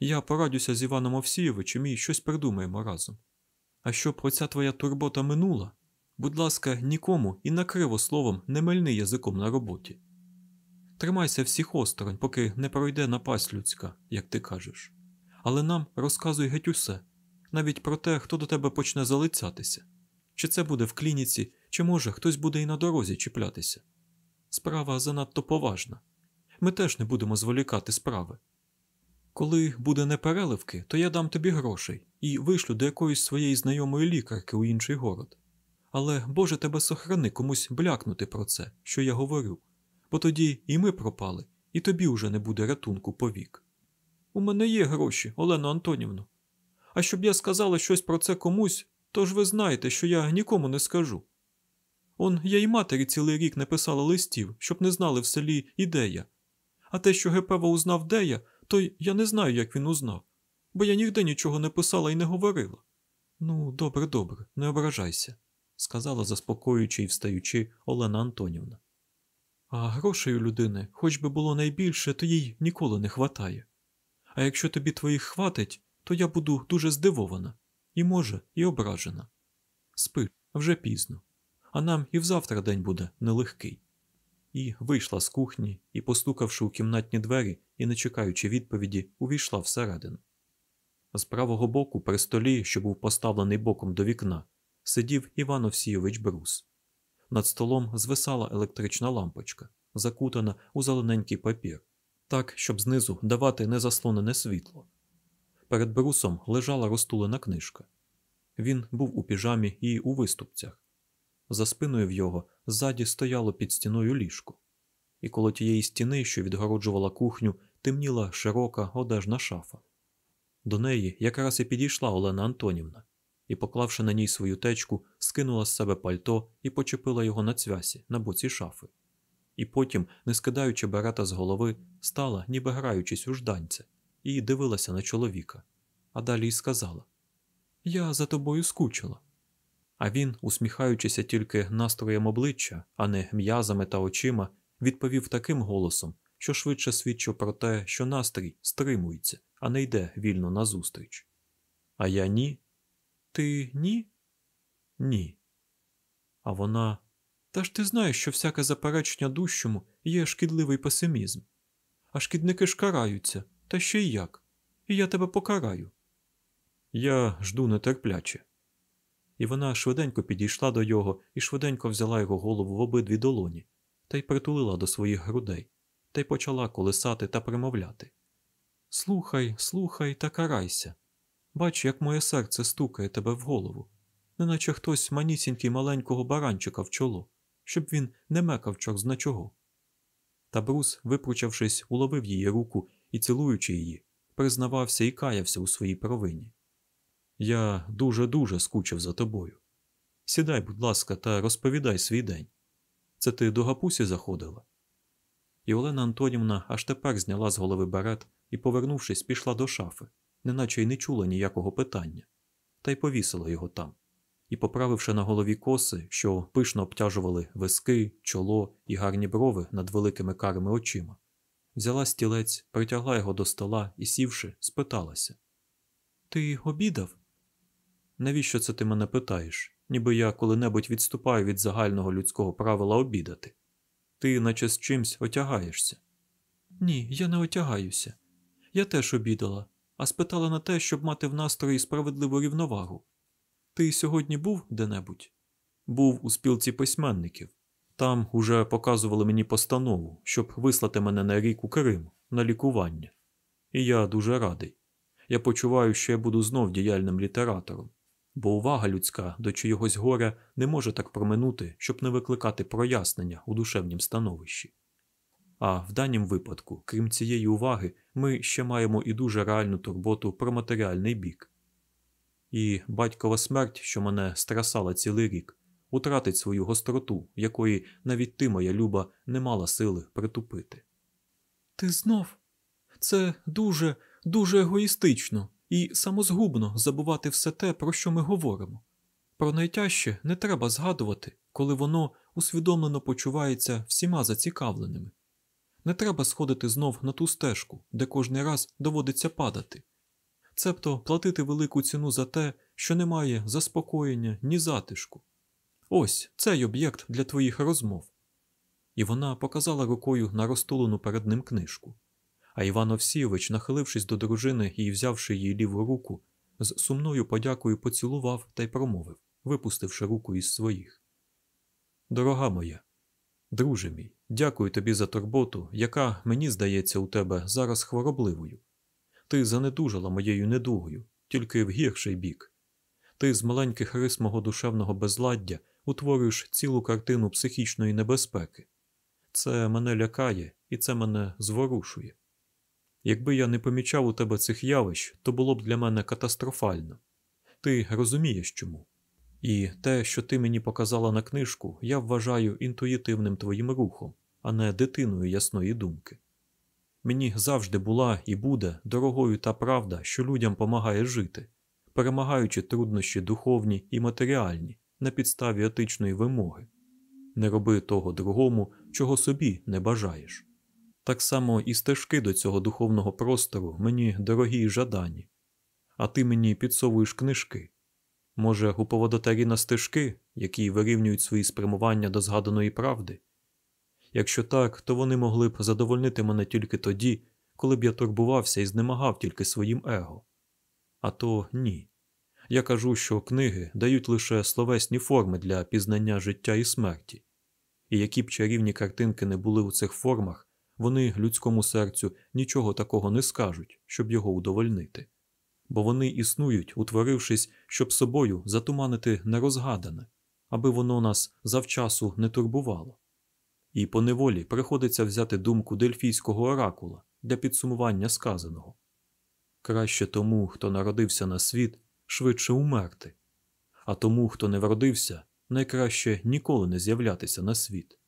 Я порадюся з Іваном Овсійовичем і щось придумаємо разом. А щоб оця твоя турбота минула, будь ласка, нікому і накриво словом не мельни язиком на роботі. Тримайся всіх осторонь, поки не пройде напасть людська, як ти кажеш. Але нам розказуй геть усе, навіть про те, хто до тебе почне залицятися. Чи це буде в клініці, чи може хтось буде і на дорозі чіплятися. Справа занадто поважна. Ми теж не будемо зволікати справи. Коли буде непереливки, то я дам тобі грошей і вишлю до якоїсь своєї знайомої лікарки у інший город. Але Боже тебе сохрани комусь блякнути про це, що я говорю, бо тоді і ми пропали, і тобі уже не буде рятунку повік. У мене є гроші, Олено Антонівно. А щоб я сказала щось про це комусь, то ж ви знаєте, що я нікому не скажу. Он я й матері цілий рік не писала листів, щоб не знали в селі ідея. А те, що Гепева узнав де я, то я не знаю, як він узнав, бо я ніде нічого не писала і не говорила. Ну, добре, добре, не ображайся, сказала, заспокоюючи і встаючи Олена Антонівна. А грошей у людини, хоч би було найбільше, то їй ніколи не хватає. А якщо тобі твоїх хватить, то я буду дуже здивована і, може, і ображена. Спи, вже пізно, а нам і взавтра день буде нелегкий. І вийшла з кухні і, постукавши у кімнатні двері і не чекаючи відповіді, увійшла всередину. З правого боку, при столі, що був поставлений боком до вікна, сидів Іван Овсійович Брус. Над столом звисала електрична лампочка, закутана у зелененький папір, так, щоб знизу давати незаслонене світло. Перед брусом лежала розтулена книжка. Він був у піжамі і у виступцях. За спиною в його ззаді стояло під стіною ліжко, і коло тієї стіни, що відгороджувала кухню, темніла широка одежна шафа. До неї якраз і підійшла Олена Антонівна і, поклавши на ній свою течку, скинула з себе пальто і почепила його на цвясі на боці шафи. І потім, не скидаючи берета з голови, стала, ніби граючись у жданця, і дивилася на чоловіка. А далі й сказала: Я за тобою скучила. А він, усміхаючися тільки настроєм обличчя, а не м'язами та очима, відповів таким голосом, що швидше свідчив про те, що настрій стримується, а не йде вільно назустріч. А я ні. Ти ні? Ні. А вона. Та ж ти знаєш, що всяке заперечення дужчому є шкідливий песимізм. А шкідники ж караються, та ще й як. І я тебе покараю. Я жду нетерпляче. І вона швиденько підійшла до його і швиденько взяла його голову в обидві долоні та й притулила до своїх грудей, та й почала колисати та примовляти. Слухай, слухай та карайся. Бач, як моє серце стукає тебе в голову, неначе хтось манісінький маленького баранчика в чоло, щоб він не мекав чорзна чого. Та Брус, випручавшись, уловив її руку і, цілуючи її, признавався і каявся у своїй провині. Я дуже-дуже скучив за тобою. Сідай, будь ласка, та розповідай свій день. Це ти до гапусі заходила? І Олена Антонівна аж тепер зняла з голови берет і, повернувшись, пішла до шафи, неначе й не чула ніякого питання, та й повісила його там. І, поправивши на голові коси, що пишно обтяжували виски, чоло і гарні брови над великими карими очима, взяла стілець, притягла його до стола і, сівши, спиталася: Ти обідав? Навіщо це ти мене питаєш? Ніби я коли-небудь відступаю від загального людського правила обідати. Ти, наче з чимсь, отягаєшся. Ні, я не отягаюся. Я теж обідала, а спитала на те, щоб мати в настрої справедливу рівновагу. Ти сьогодні був де-небудь? Був у спілці письменників. Там уже показували мені постанову, щоб вислати мене на рік у Крим на лікування. І я дуже радий. Я почуваю, що я буду знов діяльним літератором бо увага людська до чогось горя не може так проминути, щоб не викликати прояснення у душевнім становищі. А в данім випадку, крім цієї уваги, ми ще маємо і дуже реальну турботу про матеріальний бік. І батькова смерть, що мене страсала цілий рік, утратить свою гостроту, якої навіть ти, моя люба, не мала сили притупити. Ти знов? Це дуже, дуже егоїстично і самозгубно забувати все те, про що ми говоримо. Про найтяжче не треба згадувати, коли воно усвідомлено почувається всіма зацікавленими. Не треба сходити знов на ту стежку, де кожний раз доводиться падати, цебто платити велику ціну за те, що немає заспокоєння ні затишку. Ось цей об'єкт для твоїх розмов. І вона показала рукою на розтулену перед ним книжку а Іван Овсійович, нахилившись до дружини і взявши її ліву руку, з сумною подякою поцілував та й промовив, випустивши руку із своїх. Дорога моя, друже мій, дякую тобі за турботу, яка, мені здається, у тебе зараз хворобливою. Ти занедужала моєю недугою, тільки в гірший бік. Ти з маленьких рис мого душевного безладдя утворюєш цілу картину психічної небезпеки. Це мене лякає і це мене зворушує. Якби я не помічав у тебе цих явищ, то було б для мене катастрофально. Ти розумієш чому. І те, що ти мені показала на книжку, я вважаю інтуїтивним твоїм рухом, а не дитиною ясної думки. Мені завжди була і буде дорогою та правда, що людям помагає жити, перемагаючи труднощі духовні і матеріальні на підставі етичної вимоги. Не роби того другому, чого собі не бажаєш. Так само і стежки до цього духовного простору мені дорогі й жадані, а ти мені підсовуєш книжки. Може, у поводотарі на стежки, які вирівнюють свої спрямування до згаданої правди? Якщо так, то вони могли б задовольнити мене тільки тоді, коли б я турбувався і знемагав тільки своїм его. А то ні. Я кажу, що книги дають лише словесні форми для пізнання життя і смерті, і які б чарівні картинки не були у цих формах, вони людському серцю нічого такого не скажуть, щоб його удовольнити, бо вони існують, утворившись, щоб собою затуманити нерозгадане, аби воно нас завчасу не турбувало. І по неволі приходиться взяти думку дельфійського оракула для підсумування сказаного. Краще тому, хто народився на світ, швидше умерти, а тому, хто не вродився, найкраще ніколи не з'являтися на світ.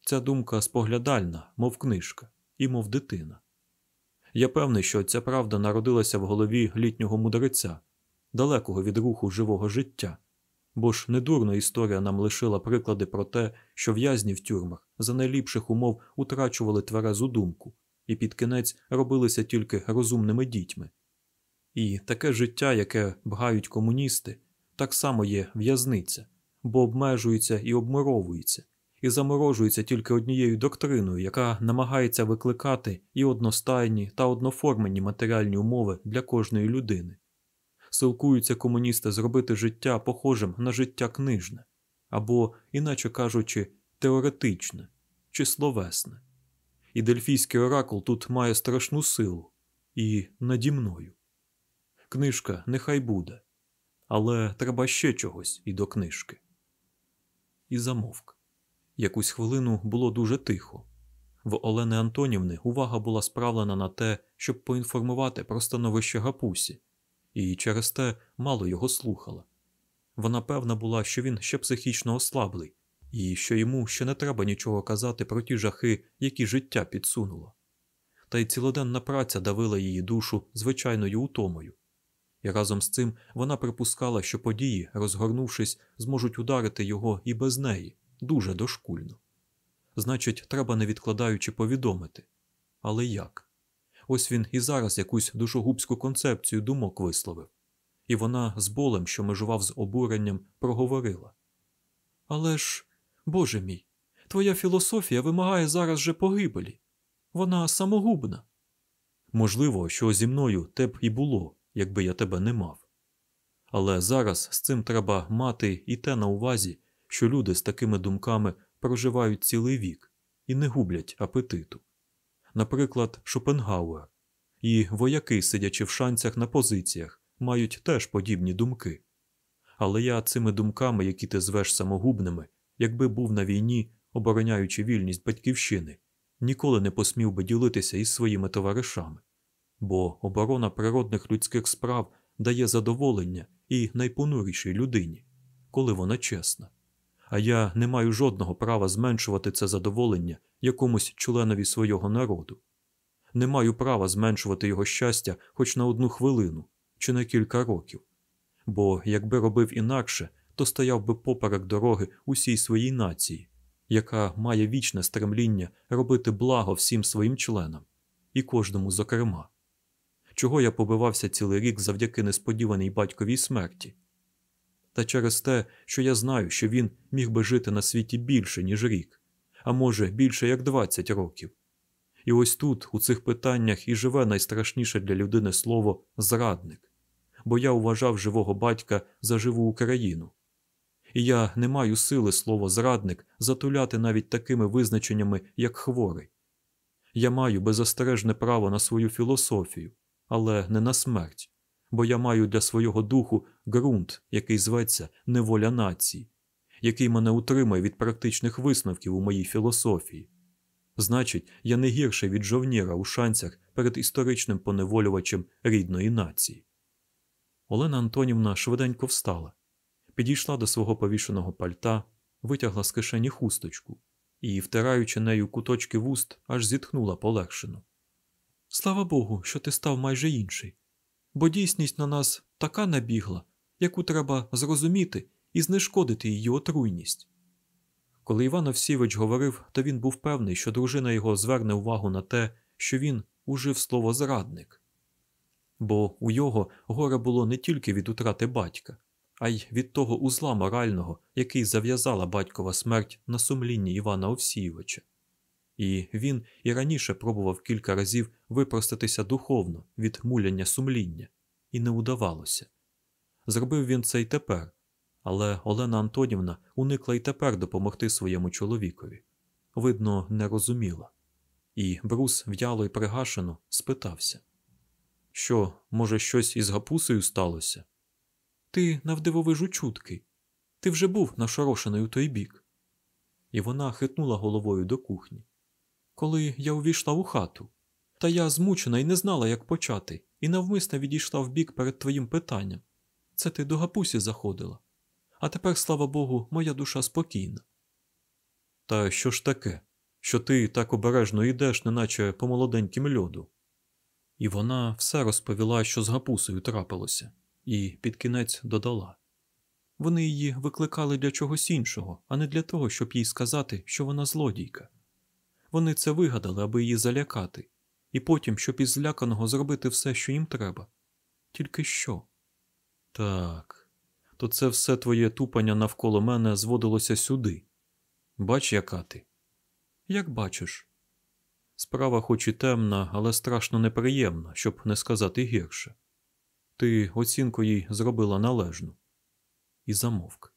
Ця думка споглядальна, мов книжка, і мов дитина. Я певний, що ця правда народилася в голові літнього мудреця, далекого від руху живого життя, бо ж недурно історія нам лишила приклади про те, що в'язні в тюрмах за найліпших умов утрачували тверезу думку і під кінець робилися тільки розумними дітьми. І таке життя, яке бгають комуністи, так само є в'язниця, бо обмежується і обмуровується і заморожується тільки однією доктриною, яка намагається викликати і одностайні та одноформені матеріальні умови для кожної людини. Силкуються комуністи зробити життя похожим на життя книжне, або, іначе кажучи, теоретичне чи словесне. І дельфійський оракул тут має страшну силу і наді мною. Книжка нехай буде, але треба ще чогось і до книжки. І замовк. Якусь хвилину було дуже тихо. В Олени Антонівни увага була справлена на те, щоб поінформувати про становище гапусі, і через те мало його слухала. Вона певна була, що він ще психічно ослаблий, і що йому ще не треба нічого казати про ті жахи, які життя підсунуло. Та й цілоденна праця давила її душу звичайною утомою, і разом з цим вона припускала, що події, розгорнувшись, зможуть ударити його і без неї дуже дошкульно. Значить, треба не відкладаючи повідомити. Але як? Ось він і зараз якусь душогубську концепцію думок висловив, і вона з болем, що межував з обуренням, проговорила. Але ж, Боже мій, твоя філософія вимагає зараз же погибелі. Вона самогубна. Можливо, що зі мною те б і було, якби я тебе не мав. Але зараз з цим треба мати і те на увазі, що люди з такими думками проживають цілий вік і не гублять апетиту. Наприклад, Шопенгауер і вояки, сидячи в шанцях на позиціях, мають теж подібні думки. Але я цими думками, які ти звеш самогубними, якби був на війні, обороняючи вільність батьківщини, ніколи не посмів би ділитися із своїми товаришами, бо оборона природних людських справ дає задоволення і найпонурішій людині, коли вона чесна а я не маю жодного права зменшувати це задоволення якомусь членові свого народу. Не маю права зменшувати його щастя хоч на одну хвилину чи на кілька років. Бо якби робив інакше, то стояв би поперек дороги усій своїй нації, яка має вічне стремління робити благо всім своїм членам і кожному зокрема. Чого я побивався цілий рік завдяки несподіваній батьковій смерті, та через те, що я знаю, що він міг би жити на світі більше, ніж рік, а може більше як 20 років. І ось тут, у цих питаннях, і живе найстрашніше для людини слово зрадник, бо я вважав живого батька за живу Україну. І я не маю сили слово зрадник затуляти навіть такими визначеннями, як хворий. Я маю беззастережне право на свою філософію, але не на смерть, бо я маю для свого духу ґрунт, який зветься неволя нації, який мене утримує від практичних висновків у моїй філософії. Значить, я не гірше від жовніра у шанцях перед історичним поневолювачем рідної нації. Олена Антонівна швиденько встала, підійшла до свого повішеного пальта, витягла з кишені хусточку і, втираючи нею куточки вуст, аж зітхнула полегшено. Слава Богу, що ти став майже інший, бо дійсність на нас така набігла, яку треба зрозуміти і знешкодити її отруйність. Коли Іван Овсійович говорив, то він був певний, що дружина його зверне увагу на те, що він ужив слово зрадник. Бо у його горе було не тільки від утрати батька, а й від того узла морального, який зав'язала батькова смерть на сумлінні Івана Овсійовича. І він і раніше пробував кілька разів випростатися духовно від муляння сумління, і не удавалося. Зробив він це й тепер, але Олена Антонівна уникла й тепер допомогти своєму чоловікові. Видно, не розуміла. І Брус в'яло й пригашено спитався Що, може, щось із гапусею сталося? Ти навдивовижу чуткий. Ти вже був нашорошений у той бік. І вона хитнула головою до кухні. Коли я увійшла у хату, та я змучена і не знала, як почати, і навмисно відійшла вбік перед твоїм питанням. Це ти до гапусі заходила. А тепер, слава Богу, моя душа спокійна. Та що ж таке, що ти так обережно йдеш, неначе по молоденьким льоду? І вона все розповіла, що з гапусею трапилося, і під кінець додала. Вони її викликали для чогось іншого, а не для того, щоб їй сказати, що вона злодійка. Вони це вигадали, аби її залякати, і потім, щоб із зляканого зробити все, що їм треба. Тільки що? Так, то це все твоє тупання навколо мене зводилося сюди. Бач, яка ти? Як бачиш. Справа хоч і темна, але страшно неприємна, щоб не сказати гірше. Ти оцінку їй зробила належну. І замовк.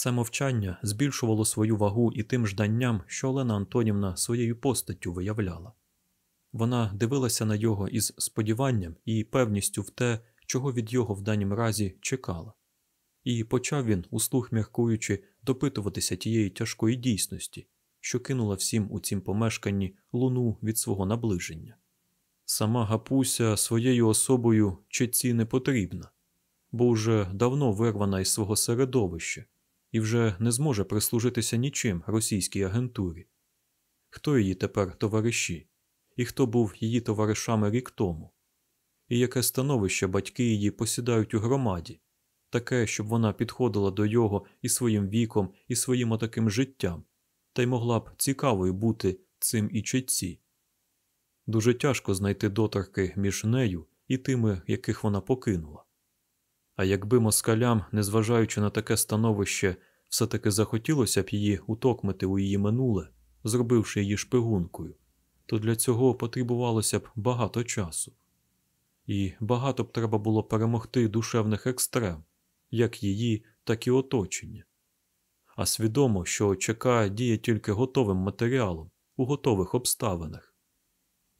Це мовчання збільшувало свою вагу і тим жданням, що Олена Антонівна своєю постаттю виявляла. Вона дивилася на його із сподіванням і певністю в те, чого від його в данім разі чекала. І почав він, услух міркуючи, допитуватися тієї тяжкої дійсності, що кинула всім у цім помешканні луну від свого наближення. Сама Гапуся своєю особою чеці не потрібна, бо вже давно вирвана із свого середовища і вже не зможе прислужитися нічим російській агентурі. Хто її тепер товариші, і хто був її товаришами рік тому, і яке становище батьки її посідають у громаді, таке, щоб вона підходила до його і своїм віком, і своїм отаким життям, та й могла б цікавою бути цим і четці. Дуже тяжко знайти доторки між нею і тими, яких вона покинула. А якби москалям, незважаючи на таке становище, все-таки захотілося б її утокмити у її минуле, зробивши її шпигункою, то для цього потребувалося б багато часу. І багато б треба було перемогти душевних екстрем, як її, так і оточення. А свідомо, що ЧК діє тільки готовим матеріалом у готових обставинах.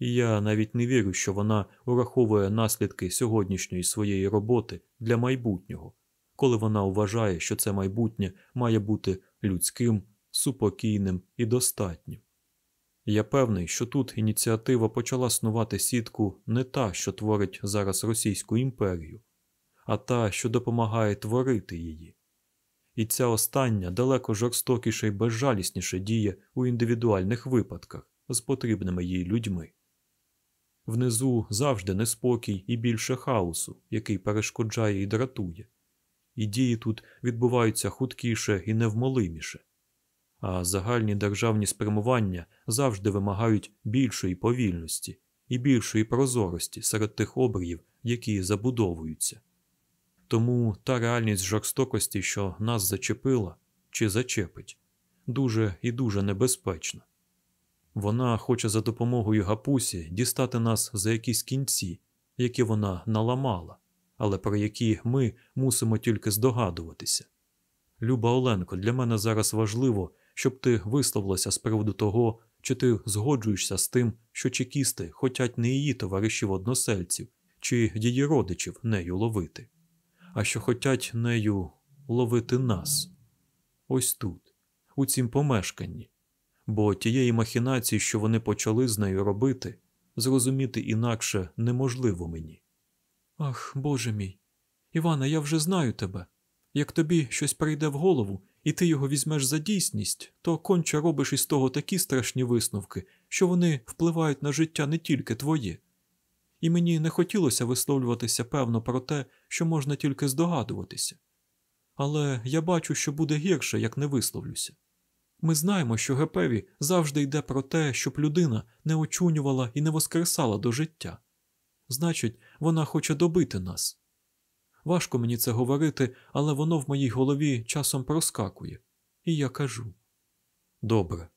І я навіть не вірю, що вона ураховує наслідки сьогоднішньої своєї роботи для майбутнього, коли вона вважає, що це майбутнє має бути людським, супокійним і достатнім. Я певний, що тут ініціатива почала снувати сітку не та, що творить зараз Російську імперію, а та, що допомагає творити її. І ця остання далеко жорстокіше і безжалісніше діє у індивідуальних випадках з потрібними їй людьми. Внизу завжди неспокій і більше хаосу, який перешкоджає і дратує, і дії тут відбуваються хуткіше і невмолиміше, а загальні державні спрямування завжди вимагають більшої повільності і більшої прозорості серед тих обріїв, які забудовуються. Тому та реальність жорстокості, що нас зачепила чи зачепить, дуже і дуже небезпечна. Вона хоче за допомогою гапусі дістати нас за якісь кінці, які вона наламала, але про які ми мусимо тільки здогадуватися. Люба Оленко, для мене зараз важливо, щоб ти висловилася з приводу того, чи ти згоджуєшся з тим, що чекісти хотять не її товаришів односельців чи її родичів нею ловити, а що хотять нею ловити нас ось тут, у цім помешканні, бо тієї махінації, що вони почали з нею робити, зрозуміти інакше неможливо мені. Ах, Боже мій, Івана, я вже знаю тебе. Як тобі щось прийде в голову, і ти його візьмеш за дійсність, то конче робиш із того такі страшні висновки, що вони впливають на життя не тільки твоє. І мені не хотілося висловлюватися певно про те, що можна тільки здогадуватися. Але я бачу, що буде гірше, як не висловлюся. Ми знаємо, що гепеві завжди йде про те, щоб людина не очунювала і не воскресала до життя. Значить, вона хоче добити нас. Важко мені це говорити, але воно в моїй голові часом проскакує. І я кажу: Добре,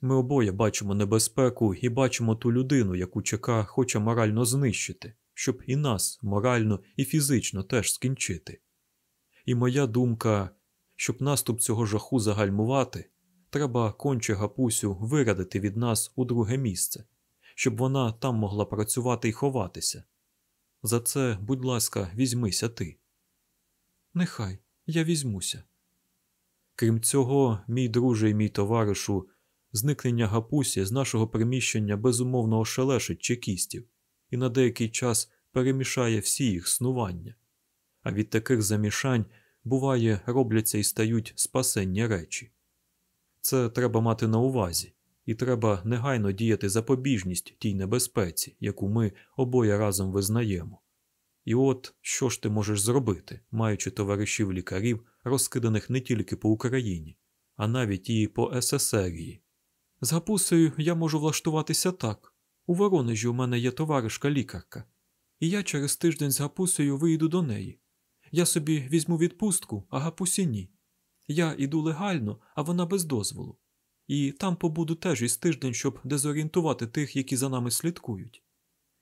ми обоє бачимо небезпеку і бачимо ту людину, яку ЧК хоче морально знищити, щоб і нас морально і фізично теж скінчити. І моя думка, щоб наступ цього жаху загальмувати, треба конче гапусю вирядити від нас у друге місце, щоб вона там могла працювати і ховатися. За це, будь ласка, візьмися ти. Нехай я візьмуся. Крім цього, мій друже і мій товаришу, зникнення гапусі з нашого приміщення безумовно ошелешить чекістів і на деякий час перемішає всі їх снування. А від таких замішань, буває, робляться і стають спасенні речі. Це треба мати на увазі, і треба негайно діяти запобіжність тій небезпеці, яку ми обоє разом визнаємо. І от що ж ти можеш зробити, маючи товаришів лікарів, розкиданих не тільки по Україні, а навіть і по СССРії. З гапусею я можу влаштуватися так. У Воронежі у мене є товаришка лікарка, і я через тиждень з гапусею виїду до неї. Я собі візьму відпустку, а гапусі ні. Я іду легально, а вона без дозволу. І там побуду теж із тиждень, щоб дезорієнтувати тих, які за нами слідкують.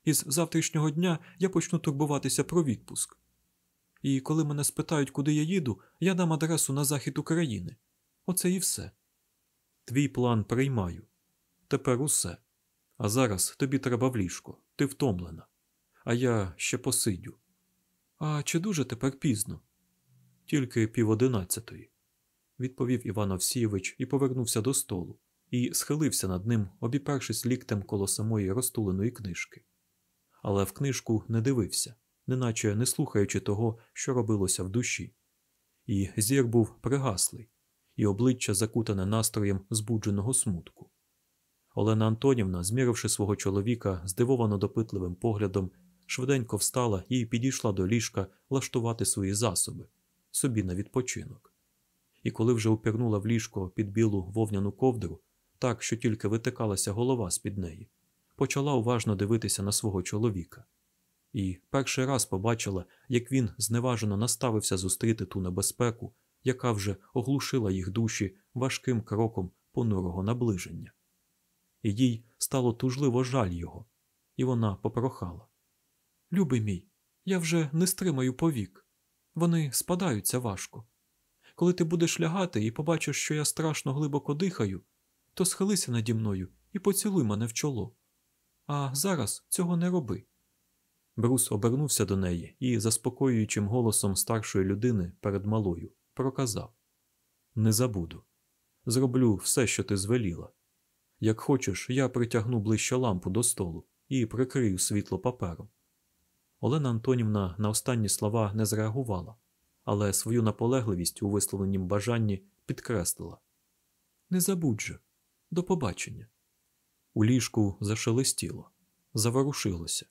Із завтрашнього дня я почну турбуватися про відпуск. І коли мене спитають, куди я їду, я дам адресу на захід України. Оце і все. Твій план приймаю. Тепер усе. А зараз тобі треба в ліжко. Ти втомлена. А я ще посидю. А чи дуже тепер пізно? Тільки пів одинадцятої, відповів Іван Овсійович і повернувся до столу, і схилився над ним, обіпершись ліктем коло самої розтуленої книжки. Але в книжку не дивився, неначе не слухаючи того, що робилося в душі. І зір був пригаслий, і обличчя закутане настроєм збудженого смутку. Олена Антонівна, зміривши свого чоловіка здивовано допитливим поглядом, швиденько встала і підійшла до ліжка лаштувати свої засоби собі на відпочинок. І коли вже упірнула в ліжко під білу вовняну ковдру, так що тільки витикалася голова з під неї, почала уважно дивитися на свого чоловіка. І перший раз побачила, як він зневажено наставився зустріти ту небезпеку, яка вже оглушила їх душі важким кроком понурого наближення. І їй стало тужливо жаль його, і вона попрохала Любий мій, я вже не стримаю повік. Вони спадаються важко. Коли ти будеш лягати і побачиш, що я страшно глибоко дихаю, то схилися наді мною і поцілуй мене в чоло. А зараз цього не роби. Брус обернувся до неї і, заспокоюючим голосом старшої людини перед малою, проказав Не забуду. Зроблю все, що ти звеліла. Як хочеш, я притягну ближче лампу до столу і прикрию світло папером. Олена Антонівна на останні слова не зреагувала, але свою наполегливість у висловленім бажанні підкреслила Не забудь же, до побачення. У ліжку зашелестіло, заворушилося,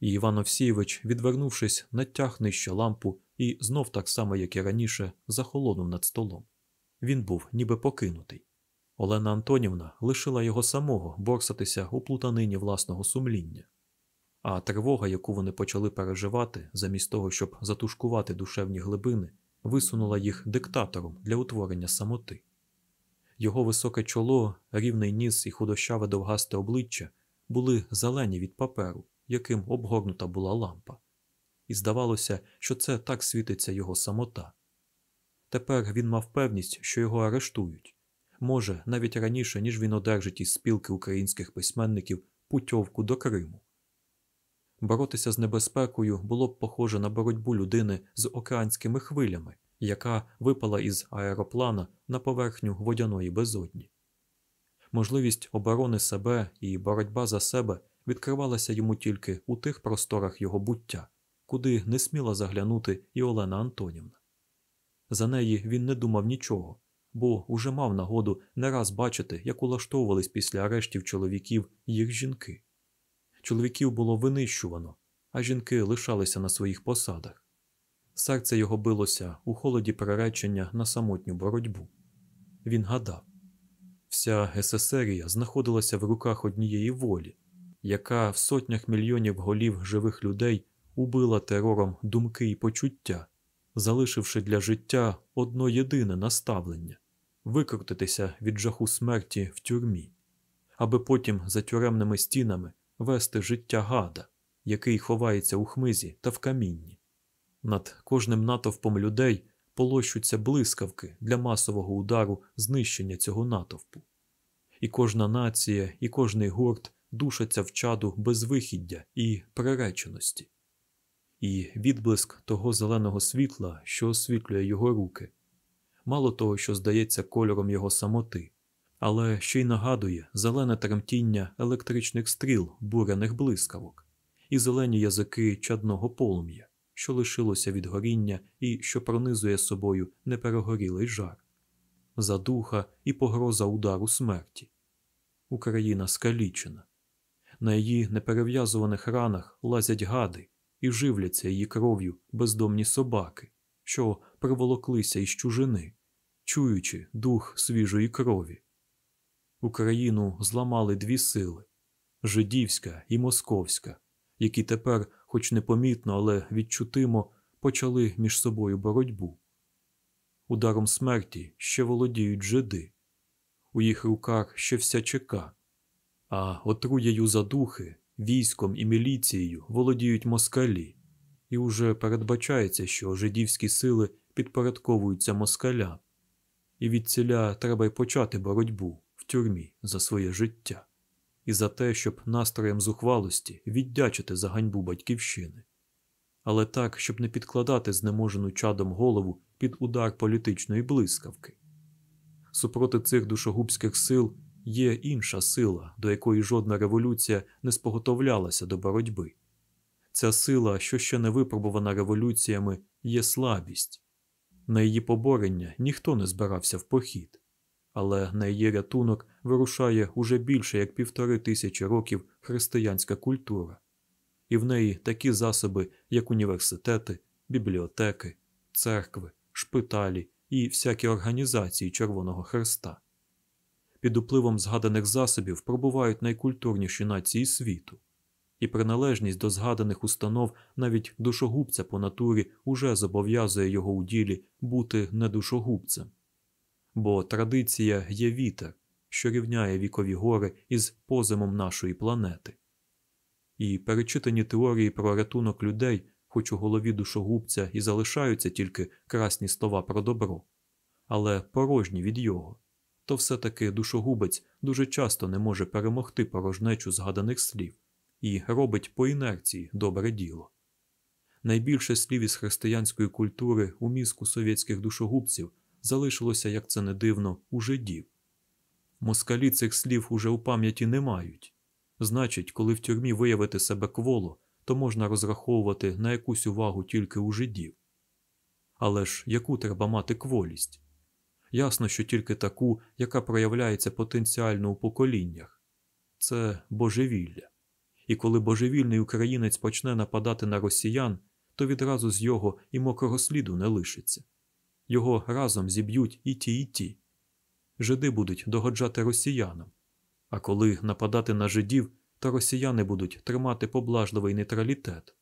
і Іван Овсійович, відвернувшись, натяг нижче лампу і знов так само, як і раніше, захолонув над столом. Він був ніби покинутий. Олена Антонівна лишила його самого борсатися у плутанині власного сумління а тривога, яку вони почали переживати, замість того, щоб затушкувати душевні глибини, висунула їх диктатором для утворення самоти. Його високе чоло, рівний ніс і худощаве довгасте обличчя були зелені від паперу, яким обгорнута була лампа, і здавалося, що це так світиться його самота. Тепер він мав певність, що його арештують може, навіть раніше, ніж він одержить із спілки українських письменників путьовку до Криму. Боротися з небезпекою було б похоже на боротьбу людини з океанськими хвилями, яка випала із аероплана на поверхню водяної безодні. Можливість оборони себе і боротьба за себе відкривалася йому тільки у тих просторах його буття, куди не сміла заглянути і Олена Антонівна. За неї він не думав нічого, бо уже мав нагоду не раз бачити, як улаштовувались після арештів чоловіків їх жінки. Чоловіків було винищувано, а жінки лишалися на своїх посадах. Серце його билося у холоді переречення на самотню боротьбу. Він гадав вся СССРія знаходилася в руках однієї волі, яка в сотнях мільйонів голів живих людей убила терором думки і почуття, залишивши для життя одно єдине наставлення викрутитися від жаху смерті в тюрмі, аби потім за тюремними стінами вести життя гада, який ховається у хмизі та в камінні. Над кожним натовпом людей полощуться блискавки для масового удару знищення цього натовпу. І кожна нація, і кожний гурт душаться в чаду безвихіддя і приреченості. І відблиск того зеленого світла, що освітлює його руки, мало того, що здається кольором його самоти, але ще й нагадує зелене тремтіння електричних стріл, бурених блискавок, і зелені язики чадного полум'я, що лишилося від горіння і що пронизує собою неперегорілий жар, задуха і погроза удару смерті. Україна скалічена. На її неперев'язуваних ранах лазять гади і живляться її кров'ю бездомні собаки, що приволоклися із чужини, чуючи дух свіжої крові. Україну зламали дві сили жидівська і московська, які тепер, хоч непомітно, але відчутимо, почали між собою боротьбу. Ударом смерті ще володіють жиди, у їх руках ще вся чека, а отруєю задухи, військом і міліцією володіють москалі, і уже передбачається, що жидівські сили підпорядковуються москалям, і від ціля треба й почати боротьбу в тюрмі за своє життя і за те, щоб настроєм зухвалості віддячити за ганьбу батьківщини, але так, щоб не підкладати знеможену чадом голову під удар політичної блискавки. Супроти цих душогубських сил є інша сила, до якої жодна революція не споготовлялася до боротьби. Ця сила, що ще не випробувана революціями, є слабість. На її поборення ніхто не збирався в похід, але на її рятунок вирушає уже більше як півтори тисячі років християнська культура, і в неї такі засоби, як університети, бібліотеки, церкви, шпиталі і всякі організації Червоного Хреста. Під впливом згаданих засобів пробувають найкультурніші нації світу, і приналежність до згаданих установ навіть душогубця по натурі уже зобов'язує його у ділі бути не душогубцем. Бо традиція є вітер, що рівняє вікові гори із поземом нашої планети. І перечитані теорії про рятунок людей, хоч у голові душогубця і залишаються тільки красні слова про добро, але порожні від його, то все-таки душогубець дуже часто не може перемогти порожнечу згаданих слів і робить по інерції добре діло. Найбільше слів із християнської культури у мізку совєтських душогубців залишилося, як це не дивно, у жидів. Москалі цих слів уже у пам'яті не мають. Значить, коли в тюрмі виявити себе кволо, то можна розраховувати на якусь увагу тільки у жидів. Але ж яку треба мати кволість? Ясно, що тільки таку, яка проявляється потенціально у поколіннях це божевілля. І коли божевільний українець почне нападати на росіян, то відразу з його і мокрого сліду не лишиться. Його разом зіб'ють і ті, і ті. Жиди будуть догоджати росіянам, а коли нападати на жидів, то росіяни будуть тримати поблажливий нейтралітет,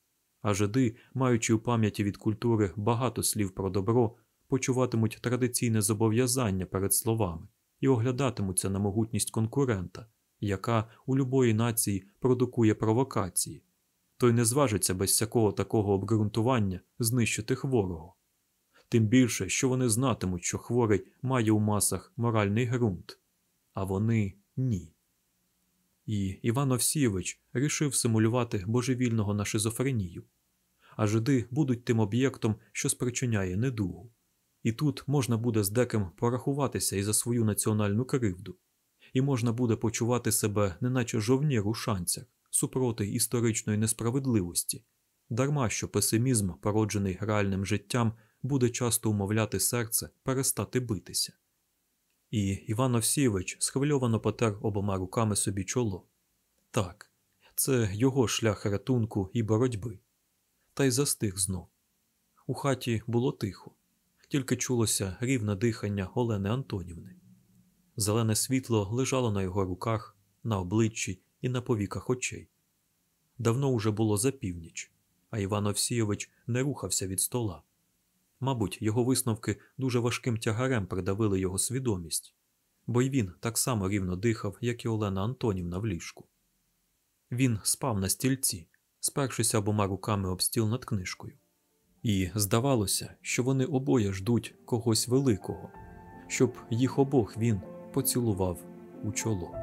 а жиди, маючи у пам'яті від культури багато слів про добро, почуватимуть традиційне зобов'язання перед словами і оглядатимуться на могутність конкурента, яка у любої нації продукує провокації, той не зважиться без всякого такого обґрунтування знищити хворого. Тим більше, що вони знатимуть, що хворий має у масах моральний ґрунт, а вони ні. І Іван Овсійович рішив симулювати божевільного на шизофренію, а жиди будуть тим об'єктом, що спричиняє недугу. І тут можна буде з деким порахуватися і за свою національну кривду, і можна буде почувати себе, неначе жовнір у шанцях, супроти історичної несправедливості, дарма що песимізм, породжений реальним життям, буде часто умовляти серце перестати битися. І Іван Овсійович схвильовано потер обома руками собі чоло. Так, це його шлях рятунку і боротьби. Та й застиг знов. У хаті було тихо, тільки чулося рівне дихання Олени Антонівни. Зелене світло лежало на його руках, на обличчі і на повіках очей. Давно уже було за північ, а Іван Овсійович не рухався від стола. Мабуть, його висновки дуже важким тягарем придавили його свідомість, бо й він так само рівно дихав, як і Олена Антонівна в ліжку. Він спав на стільці, спершися обома руками об стіл над книжкою. І здавалося, що вони обоє ждуть когось великого, щоб їх обох він поцілував у чоло.